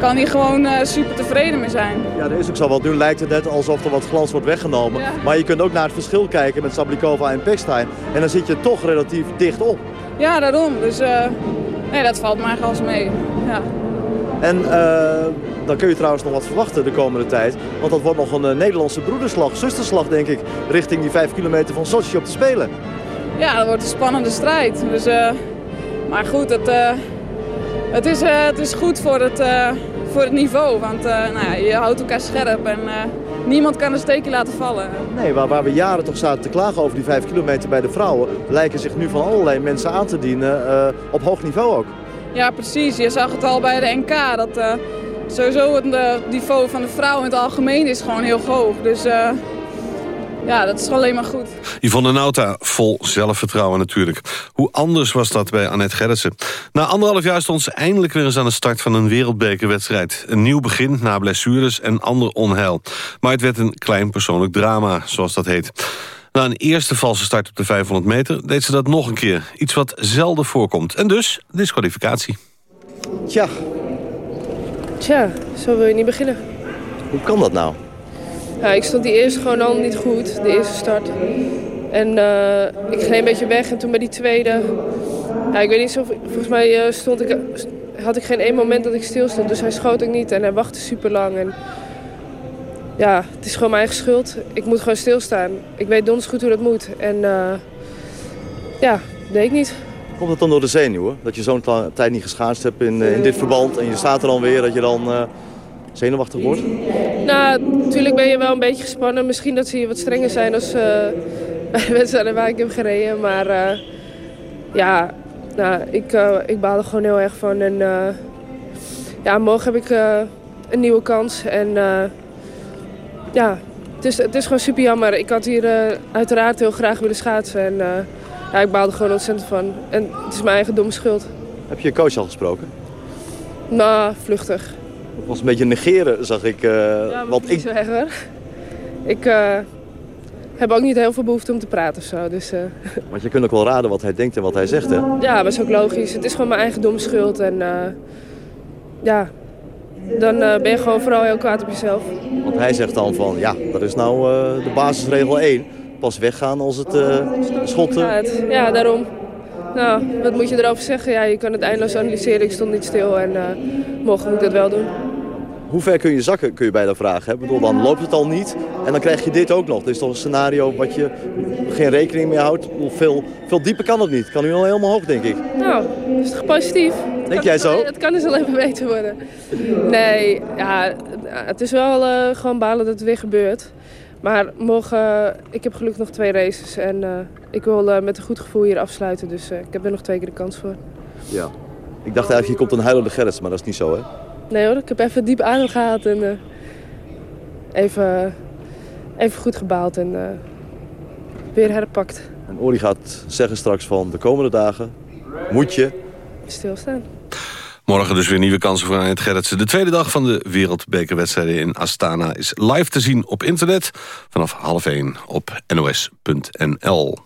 kan hier gewoon super tevreden mee zijn. Ja, dat is ook zo. Want nu lijkt het net alsof er wat glans wordt weggenomen. Ja. Maar je kunt ook naar het verschil kijken met Sablikova en Pekstein. En dan zit je toch relatief dicht op. Ja, daarom. Dus nee, dat valt mij als mee. Ja. En uh, dan kun je trouwens nog wat verwachten de komende tijd. Want dat wordt nog een uh, Nederlandse broederslag, zusterslag denk ik, richting die 5 kilometer van Sochi op te spelen. Ja, dat wordt een spannende strijd. Dus, uh, maar goed, het, het, is, het is goed voor het, voor het niveau. Want nou ja, je houdt elkaar scherp en niemand kan een steekje laten vallen. Nee, waar, waar we jaren toch zaten te klagen over die 5 kilometer bij de vrouwen... lijken zich nu van allerlei mensen aan te dienen, op hoog niveau ook. Ja, precies. Je zag het al bij de NK. Dat uh, sowieso het uh, niveau van de vrouwen in het algemeen is gewoon heel hoog. Dus uh, ja, dat is alleen maar goed. Yvonne Nauta, vol zelfvertrouwen natuurlijk. Hoe anders was dat bij Annette Gerritsen? Na anderhalf jaar stond ze eindelijk weer eens aan de start van een wereldbekerwedstrijd. Een nieuw begin na blessures en ander onheil. Maar het werd een klein persoonlijk drama, zoals dat heet. Na een eerste valse start op de 500 meter deed ze dat nog een keer. Iets wat zelden voorkomt. En dus disqualificatie. Tja. Tja, zo wil je niet beginnen. Hoe kan dat nou? Ja, ik stond die eerste gewoon al niet goed, de eerste start. En uh, ik ging een beetje weg en toen bij die tweede... Ja, ik weet niet zo, volgens mij uh, stond ik, had ik geen één moment dat ik stil stond. Dus hij schoot ook niet en hij wachtte super lang. En ja, het is gewoon mijn eigen schuld. Ik moet gewoon stilstaan. Ik weet donders goed hoe dat moet. En uh, ja, dat deed ik niet. Komt het dan door de zenuwen? Dat je zo'n tijd niet geschaatst hebt in, in dit verband en je staat er dan weer, dat je dan uh, zenuwachtig wordt? Nou, natuurlijk ben je wel een beetje gespannen. Misschien dat ze hier wat strenger zijn als uh, bij de wedstrijden waar ik heb gereden. Maar ja, nou, ik, ik baal er gewoon heel erg van. En ja, morgen heb ik een nieuwe kans. En ja, het is, het is gewoon super jammer. Ik had hier uh, uiteraard heel graag willen schaatsen. En uh, ja, ik baalde gewoon ontzettend van. En het is mijn eigen domme schuld. Heb je je coach al gesproken? Nou, vluchtig. Het was een beetje negeren, zag ik. Uh, ja, want ik... zo erg hoor. Ik heb ook niet heel veel behoefte om te praten of zo. Dus, Want je kunt ook wel raden wat hij denkt en wat hij zegt, hè? Ja, dat is ook logisch. Het is gewoon mijn eigen domme schuld. En ja, dan uh, ben je gewoon vooral heel kwaad op jezelf. Want hij zegt dan van, ja, dat is nou uh, de basisregel 1. Pas weggaan als het uh, schot... Ja, daarom. Nou, wat moet je erover zeggen? Ja, je kan het eindeloos analyseren. Ik stond niet stil en moet ik dat wel doen. Hoe ver kun je zakken, kun je bijna vragen. Hè? bedoel, dan loopt het al niet en dan krijg je dit ook nog. Dit is toch een scenario wat je geen rekening mee houdt. Veel, veel dieper kan het niet. Kan nu al helemaal hoog, denk ik. Nou, dat is toch positief? Denk jij zo? Het kan dus al even beter worden. Nee, ja, het is wel uh, gewoon balen dat het weer gebeurt. Maar morgen, uh, ik heb gelukkig nog twee races. En uh, ik wil met een goed gevoel hier afsluiten. Dus ik heb er nog twee keer de kans voor. Ja. Ik dacht eigenlijk, je komt een huilende Gerrits, maar dat is niet zo, hè? Nee hoor, ik heb even diep adem gehaald en even, even goed gebaald en weer herpakt. En Ori gaat zeggen straks van de komende dagen moet je stilstaan. Morgen dus weer nieuwe kansen voor Annette Gerritsen. De tweede dag van de wereldbekerwedstrijden in Astana is live te zien op internet... vanaf half 1 op nos.nl.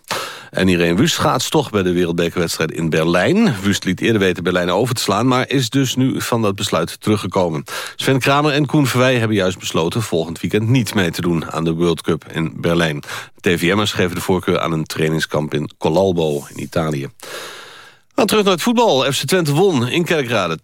En Irene Wust gaat toch bij de wereldbekerwedstrijd in Berlijn. Wust liet eerder weten Berlijn over te slaan... maar is dus nu van dat besluit teruggekomen. Sven Kramer en Koen Verwij hebben juist besloten... volgend weekend niet mee te doen aan de World Cup in Berlijn. TVM'ers geven de voorkeur aan een trainingskamp in Colalbo in Italië. Nou, terug naar het voetbal. FC Twente won in Kerkrade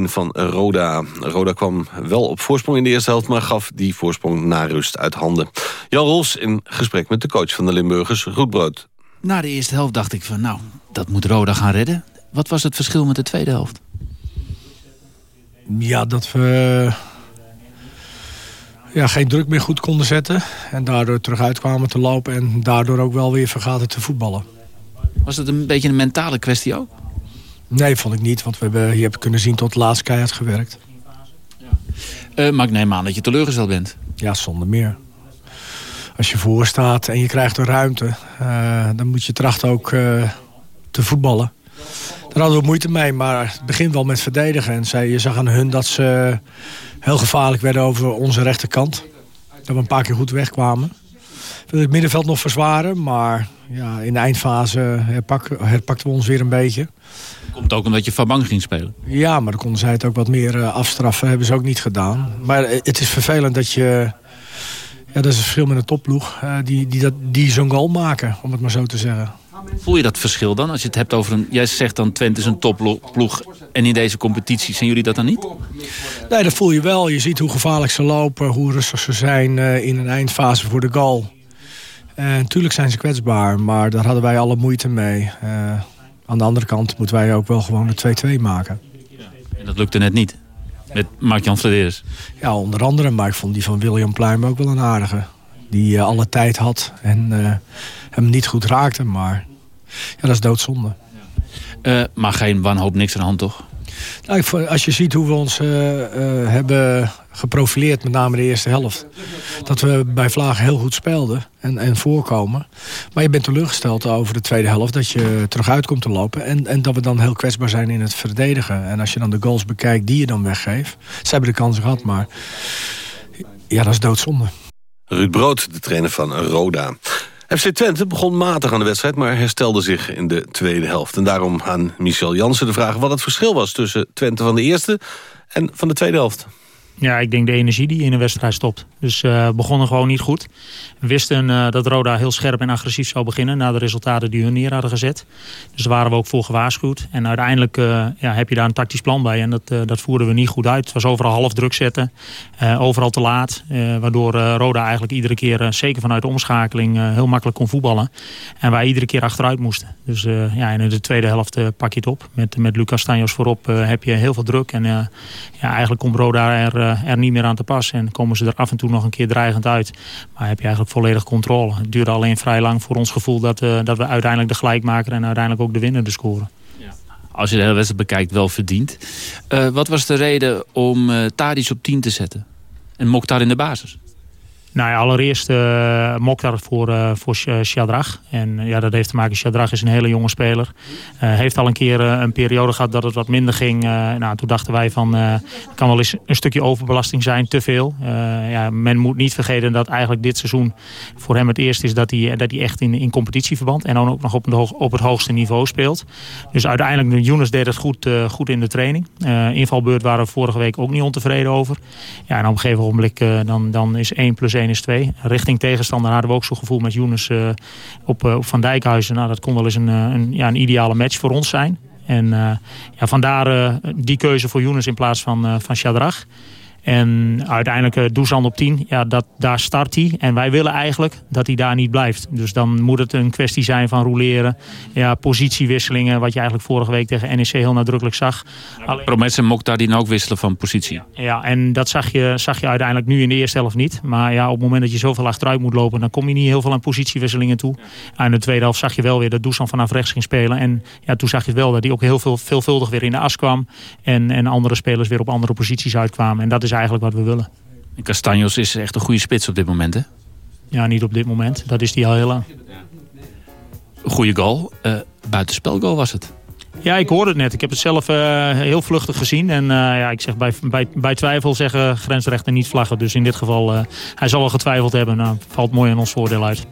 2-1 van Roda. Roda kwam wel op voorsprong in de eerste helft... maar gaf die voorsprong na rust uit handen. Jan Rols in gesprek met de coach van de Limburgers, Roetbrood. Na de eerste helft dacht ik van, nou, dat moet Roda gaan redden. Wat was het verschil met de tweede helft? Ja, dat we ja, geen druk meer goed konden zetten. En daardoor terug uitkwamen te lopen. En daardoor ook wel weer vergaten te voetballen. Was het een beetje een mentale kwestie ook? Nee, vond ik niet. Want we hebben, je hebt kunnen zien tot de laatste keihard gewerkt. Uh, maar ik neem aan dat je teleurgesteld bent. Ja, zonder meer. Als je voor staat en je krijgt de ruimte... Uh, dan moet je trachten ook uh, te voetballen. Daar hadden we moeite mee, maar het begint wel met verdedigen. En zij, je zag aan hun dat ze heel gevaarlijk werden over onze rechterkant. Dat we een paar keer goed wegkwamen. We het middenveld nog verzwaren, maar ja, in de eindfase herpak, herpakten we ons weer een beetje. Komt ook omdat je van bang ging spelen? Ja, maar dan konden zij het ook wat meer uh, afstraffen. Hebben ze ook niet gedaan. Maar het is vervelend dat je... Ja, dat is een verschil met een topploeg. Uh, die, die, dat, die zo'n goal maken, om het maar zo te zeggen. Voel je dat verschil dan? Als je het hebt over een... Jij zegt dan Twente is een topploeg. En in deze competitie zijn jullie dat dan niet? Nee, dat voel je wel. Je ziet hoe gevaarlijk ze lopen. Hoe rustig ze zijn uh, in een eindfase voor de goal. En natuurlijk zijn ze kwetsbaar, maar daar hadden wij alle moeite mee. Aan de andere kant moeten wij ook wel gewoon de 2-2 maken. En dat lukte net niet? Met Mark-Jan Flederis? Ja, onder andere. Maar ik vond die van William Pluim ook wel een aardige. Die uh, alle tijd had en uh, hem niet goed raakte. Maar ja, dat is doodzonde. maar geen wanhoop, niks aan de hand toch? Nou, als je ziet hoe we ons eh, eh, hebben geprofileerd, met name de eerste helft. Dat we bij Vlagen heel goed speelden en, en voorkomen. Maar je bent teleurgesteld over de tweede helft dat je terug uit komt te lopen. En, en dat we dan heel kwetsbaar zijn in het verdedigen. En als je dan de goals bekijkt die je dan weggeeft. Ze hebben de kans gehad, maar ja, dat is doodzonde. Ruud Brood, de trainer van Roda. FC Twente begon matig aan de wedstrijd, maar herstelde zich in de tweede helft. En daarom aan Michel Jansen de vraag wat het verschil was... tussen Twente van de eerste en van de tweede helft. Ja, ik denk de energie die in een wedstrijd stopt. Dus we begonnen gewoon niet goed. We wisten eh, dat Roda heel scherp en agressief zou beginnen... na de resultaten die hun neer hadden gezet. Dus daar waren we ook voor gewaarschuwd. En uiteindelijk eh, ja, heb je daar een tactisch plan bij. En dat, dat voerden we niet goed uit. Het was overal half druk zetten. overal te laat. waardoor Roda eigenlijk iedere keer, zeker vanuit de omschakeling... heel makkelijk kon voetballen. En wij iedere keer achteruit moesten. Dus ja, in de tweede helft pak je het op. Met, met Lucas Stanjos voorop heb je heel veel druk. En ja, eigenlijk komt Roda er, er niet meer aan te pas. En komen ze er af en toe nog een keer dreigend uit. Maar heb je eigenlijk volledig controle. Het duurde alleen vrij lang voor ons gevoel dat, eh, dat we uiteindelijk de gelijkmaker... en uiteindelijk ook de winnende scoren. Als je de hele wedstrijd bekijkt, wel verdiend. Eh, wat was de reden om eh Tadic op 10 te zetten? En Mokhtar in de basis? Nou allereerst eh Mokhtar voor, eh voor Sh- Shadrach. En eh, ja, dat heeft te maken, Shadrach is een hele jonge speler. Eh, heeft al een keer eh, een periode gehad dat het wat minder ging. Eh, nou, toen dachten wij van, eh, het kan wel eens een stukje overbelasting zijn, te veel. Eh, ja, men moet niet vergeten dat eigenlijk dit seizoen voor hem het eerste is dat hij, dat hij echt in, in competitieverband en dan ook nog op, op het hoogste niveau speelt. Dus uiteindelijk, Younes deed het goed, eh, goed in de training. Eh, invalbeurt waren we vorige week ook niet ontevreden over. Ja, en op een gegeven eh, dan, dan is 1 plus 1 is 2. Richting tegenstander hadden we ook zo'n gevoel met Younes eh, op, eh, op Van Dijkhuizen. Nou, dat kon wel eens een, eh, een, ja, een ideale match voor ons zijn. En ja, vandaar die keuze voor Younes in plaats van, van Shadrach. En uiteindelijk uh, Dusan op 10, ja, dat, daar start hij. En wij willen eigenlijk dat hij daar niet blijft. Dus dan moet het een kwestie zijn van roleren. Ja, positiewisselingen, wat je eigenlijk vorige week tegen NEC heel nadrukkelijk zag. Alleen- Promes en Mokhtar die nou ook wisselen van positie. ja, en dat zag je, zag je uiteindelijk nu in de eerste helft niet. Maar ja, op het moment dat je zoveel achteruit moet lopen... dan kom je niet heel veel aan positiewisselingen toe. En in de tweede helft zag je wel weer dat Dusan vanaf rechts ging spelen. En ja, toen zag je het wel dat hij ook heel veel, veelvuldig weer in de as kwam. En, en andere spelers weer op andere posities uitkwamen. En dat is eigenlijk wat we willen. En Castanjos is echt een goede spits op dit moment, hè? Ja, niet op dit moment. Dat is die al heel lang. Een goede goal. Eh buitenspelgoal was het. Ja, ik hoorde het net. Ik heb het zelf eh, heel vluchtig gezien. En eh, ja, ik zeg bij, bij, bij twijfel zeggen grensrechten niet vlaggen. Dus in dit geval, eh, hij zal wel getwijfeld hebben. Nou, valt mooi in ons voordeel uit.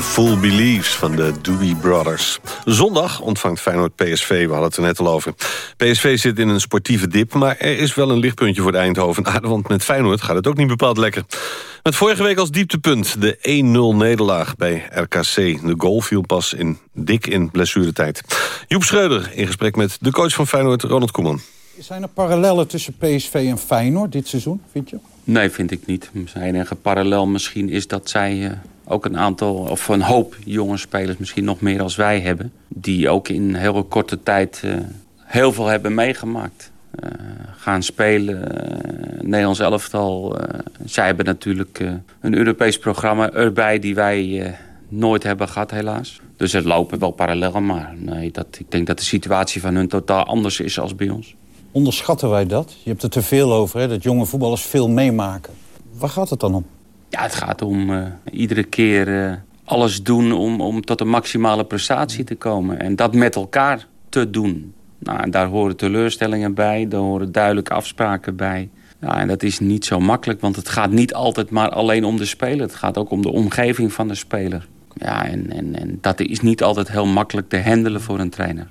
Hoorde Full Believes van de Doobie Brothers. Zondag ontvangt Feyenoord PSV, we hadden het er net al over. PSV zit in een sportieve dip, maar er is wel een lichtpuntje voor de Eindhoven. Ah, want met Feyenoord gaat het ook niet bepaald lekker. Met vorige week als dieptepunt de 1-0 nederlaag bij RKC. De goal viel pas in, dik in blessuretijd. Joep Schreuder in gesprek met de coach van Feyenoord, Ronald Koeman. Zijn er parallellen tussen PSV en Feyenoord dit seizoen, vind je? Nee, vind ik niet. Zijn enige parallel misschien is dat zij uh, ook een aantal, of een hoop jonge spelers, misschien nog meer als wij hebben. Die ook in heel korte tijd uh, heel veel hebben meegemaakt. Uh, gaan spelen, Nederlands elftal. zij hebben natuurlijk een Europees programma erbij die wij nooit hebben gehad helaas. Dus het lopen wel parallel, maar nee, dat, ik denk dat de situatie van hun totaal anders is als bij ons. Onderschatten wij dat? Je hebt er te veel over, hè? dat jonge voetballers veel meemaken. Waar gaat het dan om? Ja, het gaat om uh, iedere keer uh, alles doen om, om tot een maximale prestatie te komen. En dat met elkaar te doen. Nou, en daar horen teleurstellingen bij, daar horen duidelijke afspraken bij. Ja, en dat is niet zo makkelijk, want het gaat niet altijd maar alleen om de speler. Het gaat ook om de omgeving van de speler. Ja, en, en, en dat is niet altijd heel makkelijk te handelen voor een trainer.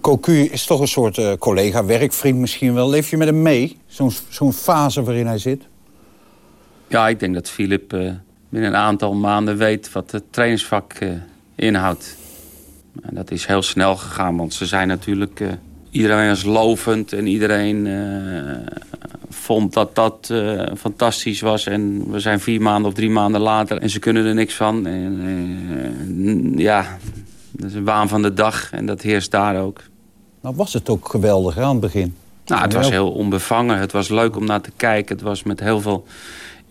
Cocu is toch een soort uh, collega, werkvriend misschien wel. Leef je met hem mee? Zo'n zo'n fase waarin hij zit? Ja, ik denk dat Filip uh, binnen een aantal maanden weet wat het trainingsvak uh, inhoudt. En dat is heel snel gegaan, want ze zijn natuurlijk... iedereen is lovend en iedereen vond dat dat fantastisch was. En we zijn vier maanden of drie maanden later en ze kunnen er niks van. En, ja, dat is een waan van de dag en dat heerst daar ook. Nou was het ook geweldig aan het begin. Nou, het was heel onbevangen. Het was leuk om naar te kijken. Het was met heel veel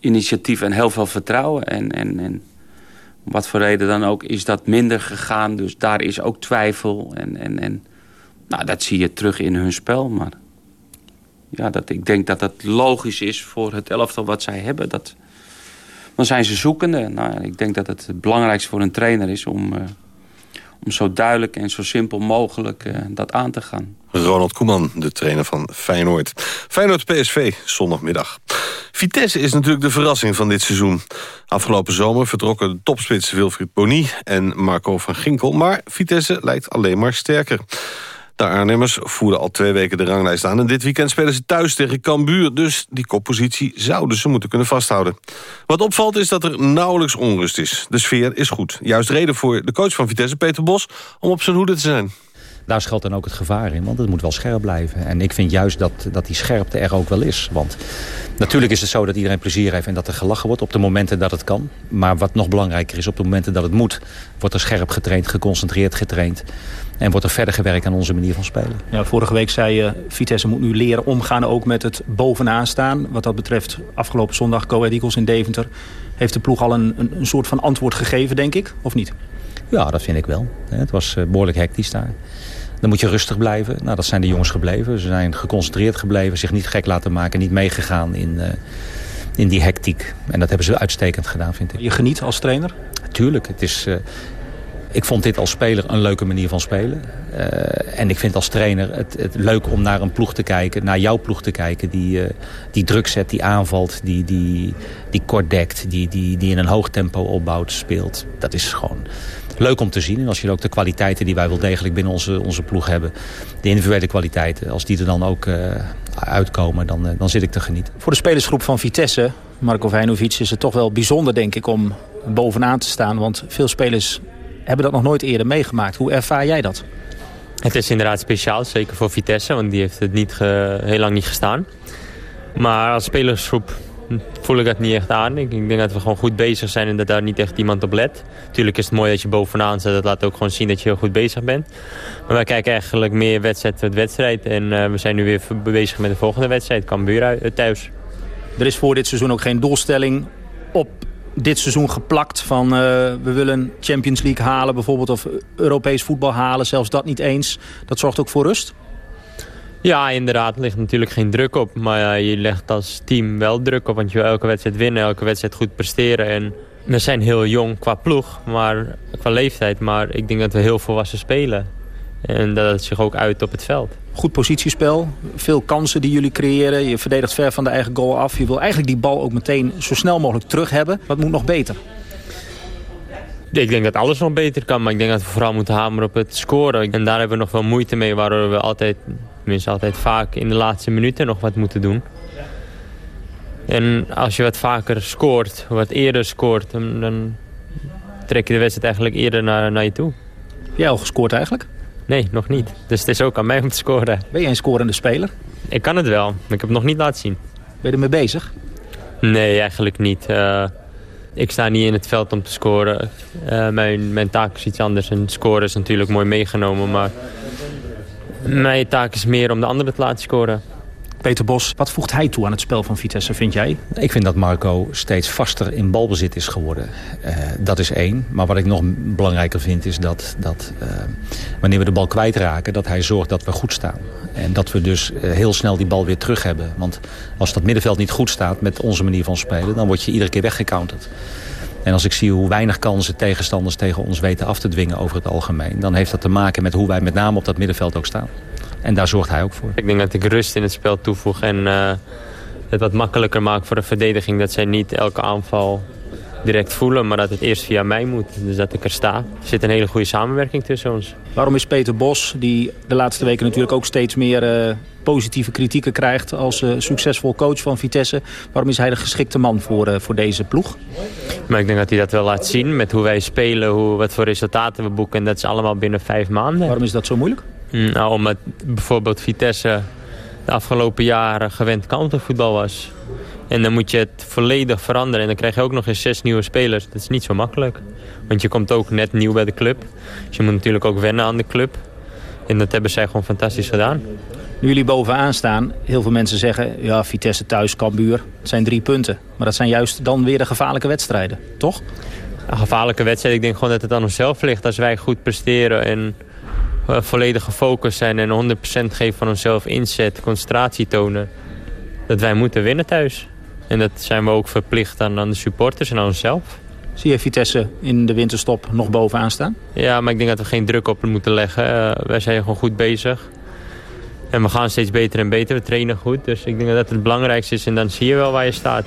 initiatief en heel veel vertrouwen. En, en, en wat voor reden dan ook is dat minder gegaan. Dus daar is ook twijfel. En, en, en nou, dat zie je terug in hun spel. Maar ja, dat, ik denk dat dat logisch is voor het elftal wat zij hebben. Dat, dan zijn ze zoekende. Nou, ik denk dat het het belangrijkste voor een trainer is om... Uh, om zo duidelijk en zo simpel mogelijk uh, dat aan te gaan. Ronald Koeman, de trainer van Feyenoord. Feyenoord-PSV, zondagmiddag. Vitesse is natuurlijk de verrassing van dit seizoen. Afgelopen zomer vertrokken de topspits Wilfried Boni en Marco van Ginkel... maar Vitesse lijkt alleen maar sterker. De Arnhemmers voeren al twee weken de ranglijst aan... en dit weekend spelen ze thuis tegen Cambuur... dus die koppositie zouden ze moeten kunnen vasthouden. Wat opvalt is dat er nauwelijks onrust is. De sfeer is goed. Juist reden voor de coach van Vitesse, Peter Bos... om op zijn hoede te zijn. Daar schuilt dan ook het gevaar in, want het moet wel scherp blijven. En ik vind juist dat, dat die scherpte er ook wel is. Want natuurlijk is het zo dat iedereen plezier heeft en dat er gelachen wordt op de momenten dat het kan. Maar wat nog belangrijker is, op de momenten dat het moet... wordt er scherp getraind, geconcentreerd getraind. En wordt er verder gewerkt aan onze manier van spelen. Ja, vorige week zei je, Vitesse moet nu leren omgaan ook met het bovenaan staan. Wat dat betreft, afgelopen zondag, Go Eagles in Deventer... heeft de ploeg al een, een, een soort van antwoord gegeven, denk ik, of niet? Ja, dat vind ik wel. Het was behoorlijk hectisch daar. Dan moet je rustig blijven. Nou, dat zijn de jongens gebleven. Ze zijn geconcentreerd gebleven, zich niet gek laten maken... niet meegegaan in, uh, in die hectiek. En dat hebben ze uitstekend gedaan, vind ik. Je geniet als trainer? Tuurlijk. Het is... Uh, ik vond dit als speler een leuke manier van spelen. Uh, en ik vind als trainer het, het, leuk om naar een ploeg te kijken, naar jouw ploeg te kijken, die, uh, die druk zet, die aanvalt, die, die, die kort dekt, die, die, die in een hoog tempo opbouwt, speelt. Dat is gewoon leuk om te zien. En als je ook de kwaliteiten die wij wel degelijk binnen onze, onze ploeg hebben, de individuele kwaliteiten, als die er dan ook uh, uitkomen, dan, dan zit ik te genieten. Voor de spelersgroep van Vitesse, Marco Vijnovic, is het toch wel bijzonder denk ik om bovenaan te staan. Want veel spelers hebben dat nog nooit eerder meegemaakt. Hoe ervaar jij dat? Het is inderdaad speciaal, zeker voor Vitesse, want die heeft het niet ge, heel lang niet gestaan. Maar als spelersgroep voel ik dat niet echt aan. Ik, ik, denk dat we gewoon goed bezig zijn en dat daar niet echt iemand op let. Tuurlijk is het mooi dat je bovenaan zit. Dat laat ook gewoon zien dat je heel goed bezig bent. Maar wij kijken eigenlijk meer wedstrijd tot wedstrijd. En uh, we zijn nu weer bezig met de volgende wedstrijd. Cambuur thuis. Er is voor dit seizoen ook geen doelstelling op dit seizoen geplakt van uh, we willen Champions League halen bijvoorbeeld of Europees voetbal halen. Zelfs dat niet eens. Dat zorgt ook voor rust? Ja, inderdaad. Er ligt natuurlijk geen druk op. Maar uh, je legt als team wel druk op. Want je wil elke wedstrijd winnen, elke wedstrijd goed presteren. En we zijn heel jong qua ploeg, maar qua leeftijd. Maar ik denk dat we heel volwassen spelen. En dat het zich ook uit op het veld. Goed positiespel, veel kansen die jullie creëren. Je verdedigt ver van de eigen goal af. Je wil eigenlijk die bal ook meteen zo snel mogelijk terug hebben. Wat moet nog beter? Ik denk dat alles nog beter kan, maar ik denk dat we vooral moeten hameren op het scoren. En daar hebben we nog wel moeite mee, waardoor we altijd, tenminste altijd vaak in de laatste minuten nog wat moeten doen. En als je wat vaker scoort, wat eerder scoort, dan, dan trek je de wedstrijd eigenlijk eerder naar, naar je toe. Heb jij al gescoord eigenlijk? Nee, nog niet. Dus het is ook aan mij om te scoren. Ben jij een scorende speler? Ik kan het wel, maar ik heb het nog niet laten zien. Ben je ermee bezig? Nee, eigenlijk niet. Uh, ik sta niet in het veld om te scoren. Uh, mijn, mijn taak is iets anders. En scoren is natuurlijk mooi meegenomen, maar... Mijn taak is meer om de anderen te laten scoren. Peter Bos, wat voegt hij toe aan het spel van Vitesse, vind jij? Ik vind dat Marco steeds vaster in balbezit is geworden. Uh, dat is één. Maar wat ik nog belangrijker vind is dat, dat uh, wanneer we de bal kwijtraken... dat hij zorgt dat we goed staan. En dat we dus uh, heel snel die bal weer terug hebben. Want als dat middenveld niet goed staat met onze manier van spelen... dan word je iedere keer weggecounterd. En als ik zie hoe weinig kansen tegenstanders tegen ons weten af te dwingen over het algemeen... dan heeft dat te maken met hoe wij met name op dat middenveld ook staan. En daar zorgt hij ook voor. Ik denk dat ik rust in het spel toevoeg en uh, het wat makkelijker maak voor de verdediging. Dat zij niet elke aanval direct voelen, maar dat het eerst via mij moet. Dus dat ik er sta. Er zit een hele goede samenwerking tussen ons. Waarom is Peter Bos, die de laatste weken natuurlijk ook steeds meer uh, positieve kritieken krijgt als uh, succesvol coach van Vitesse, waarom is hij de geschikte man voor, uh, voor deze ploeg? Maar ik denk dat hij dat wel laat zien met hoe wij spelen, hoe, wat voor resultaten we boeken. En dat is allemaal binnen vijf maanden. Waarom is dat zo moeilijk? Nou, omdat bijvoorbeeld Vitesse de afgelopen jaren gewend countervoetbal was. En dan moet je het volledig veranderen. En dan krijg je ook nog eens zes nieuwe spelers. Dat is niet zo makkelijk. Want je komt ook net nieuw bij de club. Dus je moet natuurlijk ook wennen aan de club. En dat hebben zij gewoon fantastisch gedaan. Nu jullie bovenaan staan, heel veel mensen zeggen... ja, Vitesse thuis, Cambuur, het zijn drie punten. Maar dat zijn juist dan weer de gevaarlijke wedstrijden, toch? Een gevaarlijke wedstrijd, ik denk gewoon dat het aan onszelf ligt. Als wij goed presteren en volledig gefocust zijn... en 100% geven van onszelf inzet, concentratie tonen... dat wij moeten winnen thuis. En dat zijn we ook verplicht aan, aan de supporters en aan onszelf. Zie je Vitesse in de winterstop nog bovenaan staan? Ja, maar ik denk dat we geen druk op moeten leggen. Uh, wij zijn gewoon goed bezig. En we gaan steeds beter en beter. We trainen goed. Dus ik denk dat dat het belangrijkste is. En dan zie je wel waar je staat.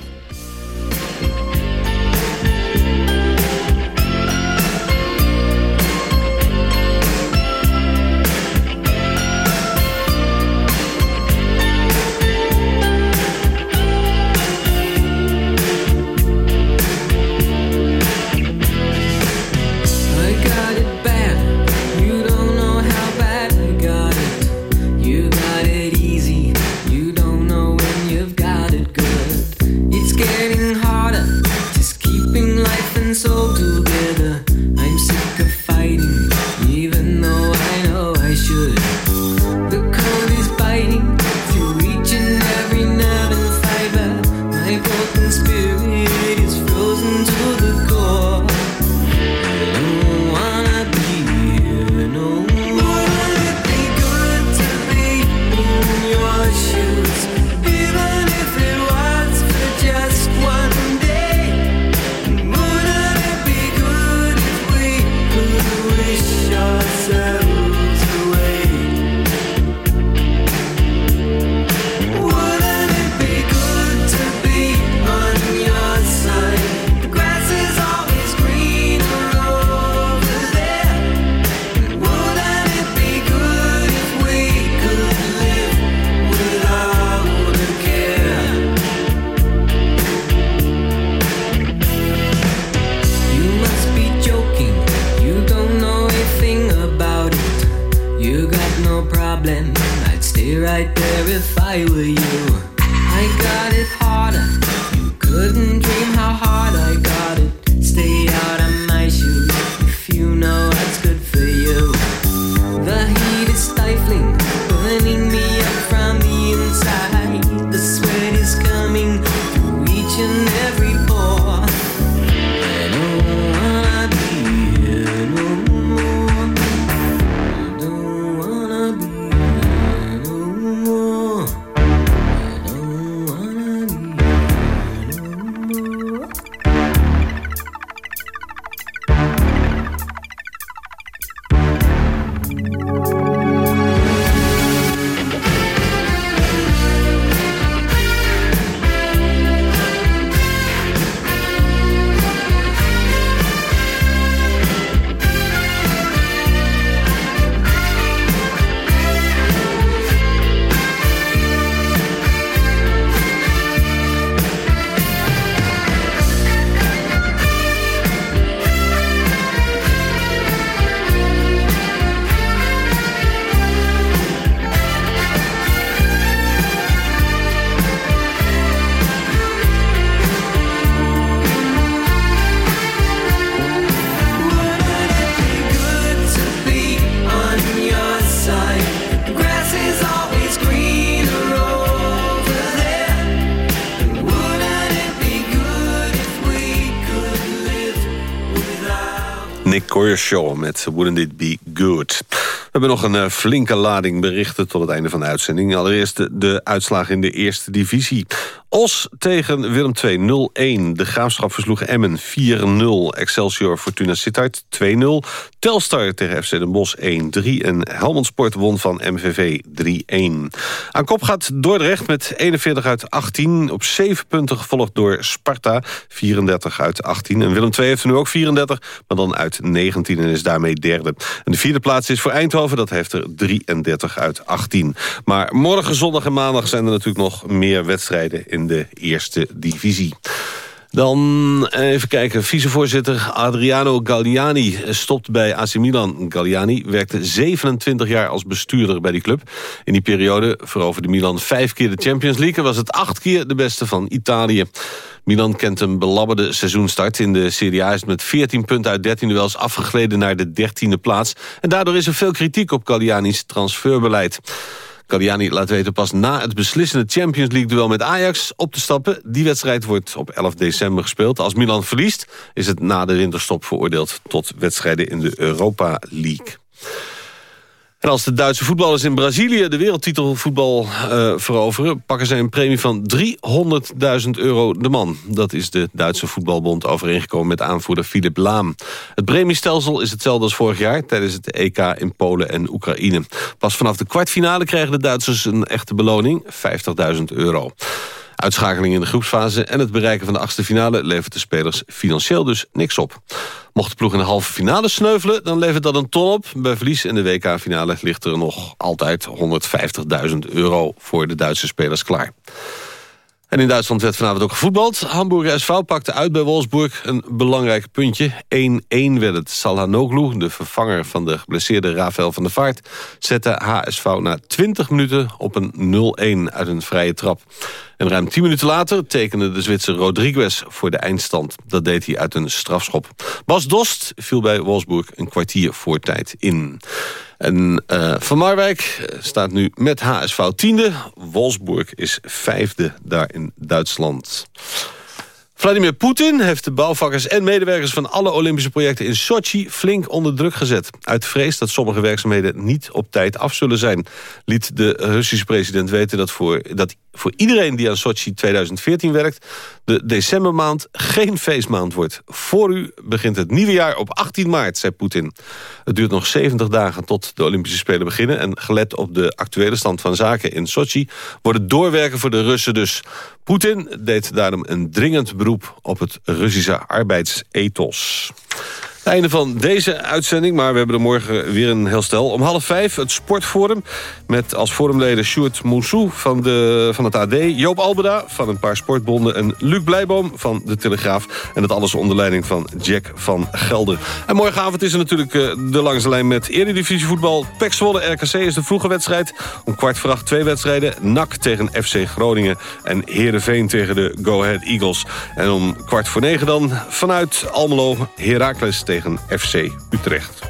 Met Wouldn't It Be Good. We hebben nog een eh, flinke lading berichten tot het einde van de uitzending. Allereerst de, de in de eerste divisie. Os tegen Willem 2 0-1. De Graafschap versloeg Emmen 4-0. Excelsior Fortuna Sittard 2-0. Telstar tegen FC Den Bosch 1-3. En Helmond Sport won van MVV 3-1. Aan kop gaat Dordrecht met 41 uit 18. Op 7 punten gevolgd door Sparta 34 uit 18. En Willem 2 heeft er nu ook 34, maar dan uit 19 en is daarmee derde. En de vierde plaats is voor Eindhoven, dat heeft er 33 uit 18. Maar morgen, zondag en maandag zijn er natuurlijk nog meer wedstrijden in de eerste divisie. Dan even kijken, vicevoorzitter Adriano Galliani stopt bij AC Milan. Galliani werkte 27 jaar als bestuurder bij die club. In die periode veroverde Milan vijf keer de Champions League... en was het acht keer de beste van Italië. Milan kent een belabberde seizoenstart. In de Serie A is met 14 punten uit 13 duels afgegleden naar de 13e plaats. En daardoor is er veel kritiek op Galliani's transferbeleid. Galliani laat weten pas na het beslissende Champions League duel met Ajax op te stappen. Die wedstrijd wordt op 11 december gespeeld. Als Milan verliest is het na de winterstop veroordeeld tot wedstrijden in de Europa League. En als de Duitse voetballers in Brazilië de wereldtitel voetbal uh, veroveren... pakken zij een premie van 300.000 euro de man. Dat is de Duitse voetbalbond overeengekomen met aanvoerder Philip Laam. Het premiestelsel is hetzelfde als vorig jaar... tijdens het EK in Polen en Oekraïne. Pas vanaf de kwartfinale krijgen de Duitsers een echte beloning, 50.000 euro. Uitschakeling in de groepsfase en het bereiken van de achtste finale... levert de spelers financieel dus niks op. Mocht de ploeg in de halve finale sneuvelen, dan levert dat een ton op. Bij verlies in de WK-finale ligt er nog altijd 150.000 euro... voor de Duitse spelers klaar. En in Duitsland werd vanavond ook gevoetbald. Hamburger SV pakte uit bij Wolfsburg een belangrijk puntje. 1-1 werd het. Salhanoglu, de vervanger van de geblesseerde Rafael van der Vaart... zette HSV na 20 minuten op een 0-1 uit een vrije trap. En ruim 10 minuten later tekende de Zwitser Rodriguez voor de eindstand. Dat deed hij uit een strafschop. Bas Dost viel bij Wolfsburg een kwartier voor tijd in. En uh, Van Marwijk staat nu met HSV tiende. Wolfsburg is vijfde daar in Duitsland. Vladimir Poetin heeft de bouwvakkers en medewerkers van alle Olympische projecten in Sochi flink onder druk gezet. Uit vrees dat sommige werkzaamheden niet op tijd af zullen zijn. Liet de Russische president weten dat voor, dat voor iedereen die aan Sochi 2014 werkt... de decembermaand geen feestmaand wordt. Voor u begint het nieuwe jaar op 18 maart, zei Poetin. Het duurt nog 70 dagen tot de Olympische Spelen beginnen... en gelet op de actuele stand van zaken in Sochi... wordt het doorwerken voor de Russen dus. Poetin deed daarom een dringend beroep op het Russische arbeidsethos. Het einde van deze uitzending, maar we hebben er morgen weer een heel stel. Om half vijf het Sportforum met als forumleden Sjoerd Moussou van, de, van het AD... Joop Albeda van een paar sportbonden en Luc Blijboom van de Telegraaf. En dat alles onder leiding van Jack van Gelder. En morgenavond is er natuurlijk uh, de langs de lijn met Eredivisie voetbal. Pek Zwolle RKC is de vroege wedstrijd. Om kwart voor acht twee wedstrijden. NAC tegen FC Groningen en Heerenveen tegen de Go Ahead Eagles. En om kwart voor negen dan vanuit Almelo Heracles tegen FC Utrecht.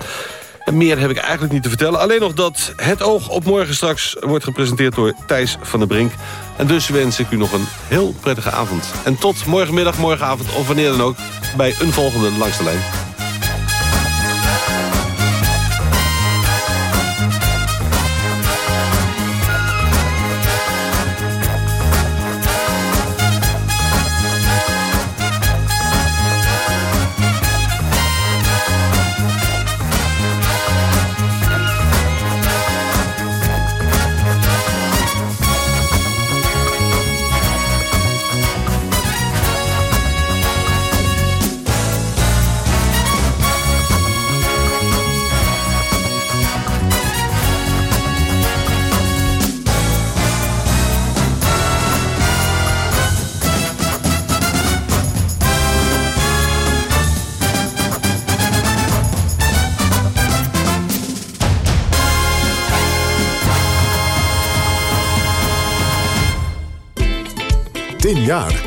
Meer heb ik eigenlijk niet te vertellen. Alleen nog dat het oog op morgen straks wordt gepresenteerd door Thijs van der Brink. En dus wens ik u nog een heel prettige avond. En tot morgenmiddag, morgenavond of wanneer dan ook... bij een volgende Langs de Lijn.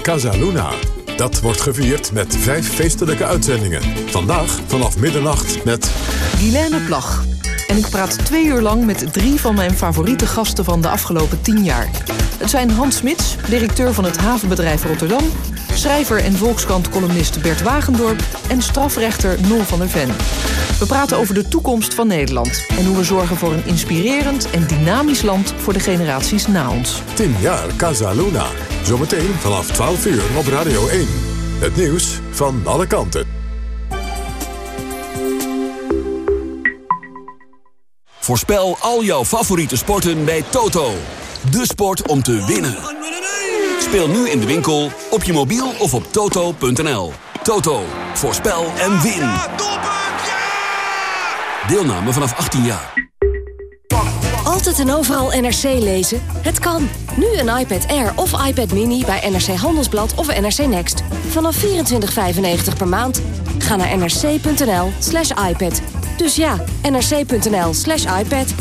Casa Luna. Dat wordt gevierd met vijf feestelijke uitzendingen. Vandaag vanaf middernacht met... Guilaine Plag. En ik praat twee uur lang met drie van mijn favoriete gasten van de afgelopen tien jaar. Het zijn Hans Smits, directeur van het havenbedrijf Rotterdam... schrijver en Volkskrant-columnist Bert Wagendorp... en strafrechter Nol van der Ven. We praten over de toekomst van Nederland... en hoe we zorgen voor een inspirerend en dynamisch land... voor de generaties na ons. 10 jaar Casa Luna. Zometeen vanaf 12 uur op Radio 1. Het nieuws van alle kanten. Voorspel al jouw favoriete sporten bij Toto. De sport om te winnen. Speel nu in de winkel, op je mobiel of op toto.nl. Toto, voorspel en win. Deelname vanaf 18 jaar. Altijd en overal NRC lezen? Het kan. Nu een iPad Air of iPad Mini bij NRC Handelsblad of NRC Next. Vanaf 24,95 per maand. Ga naar nrc.nl slash iPad. Dus ja, nrc.nl slash iPad.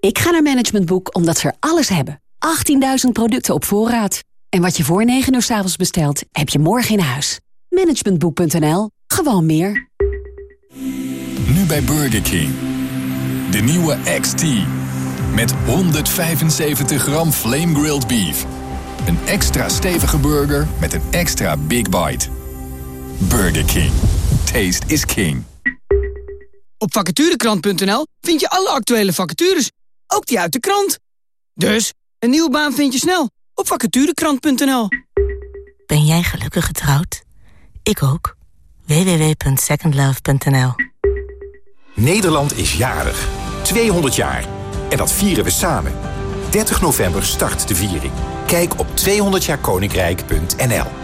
Ik ga naar Management Boek omdat ze er alles hebben. 18.000 producten op voorraad. En wat je voor 9 uur s avonds bestelt, heb je morgen in huis. Managementboek.nl. Gewoon meer. Nu bij Burger King. De nieuwe XT. Met 175 gram flame grilled beef. Een extra stevige burger met een extra big bite. Burger King. Taste is king. Op vacaturekrant.nl vind je alle actuele vacatures, ook die uit de krant. Dus, een nieuwe baan vind je snel op vacaturekrant.nl. Ben jij gelukkig getrouwd? Ik ook. www.secondlove.nl Nederland is jarig. 200 jaar. En dat vieren we samen. 30 november start de viering. Kijk op 200jaarkoninkrijk.nl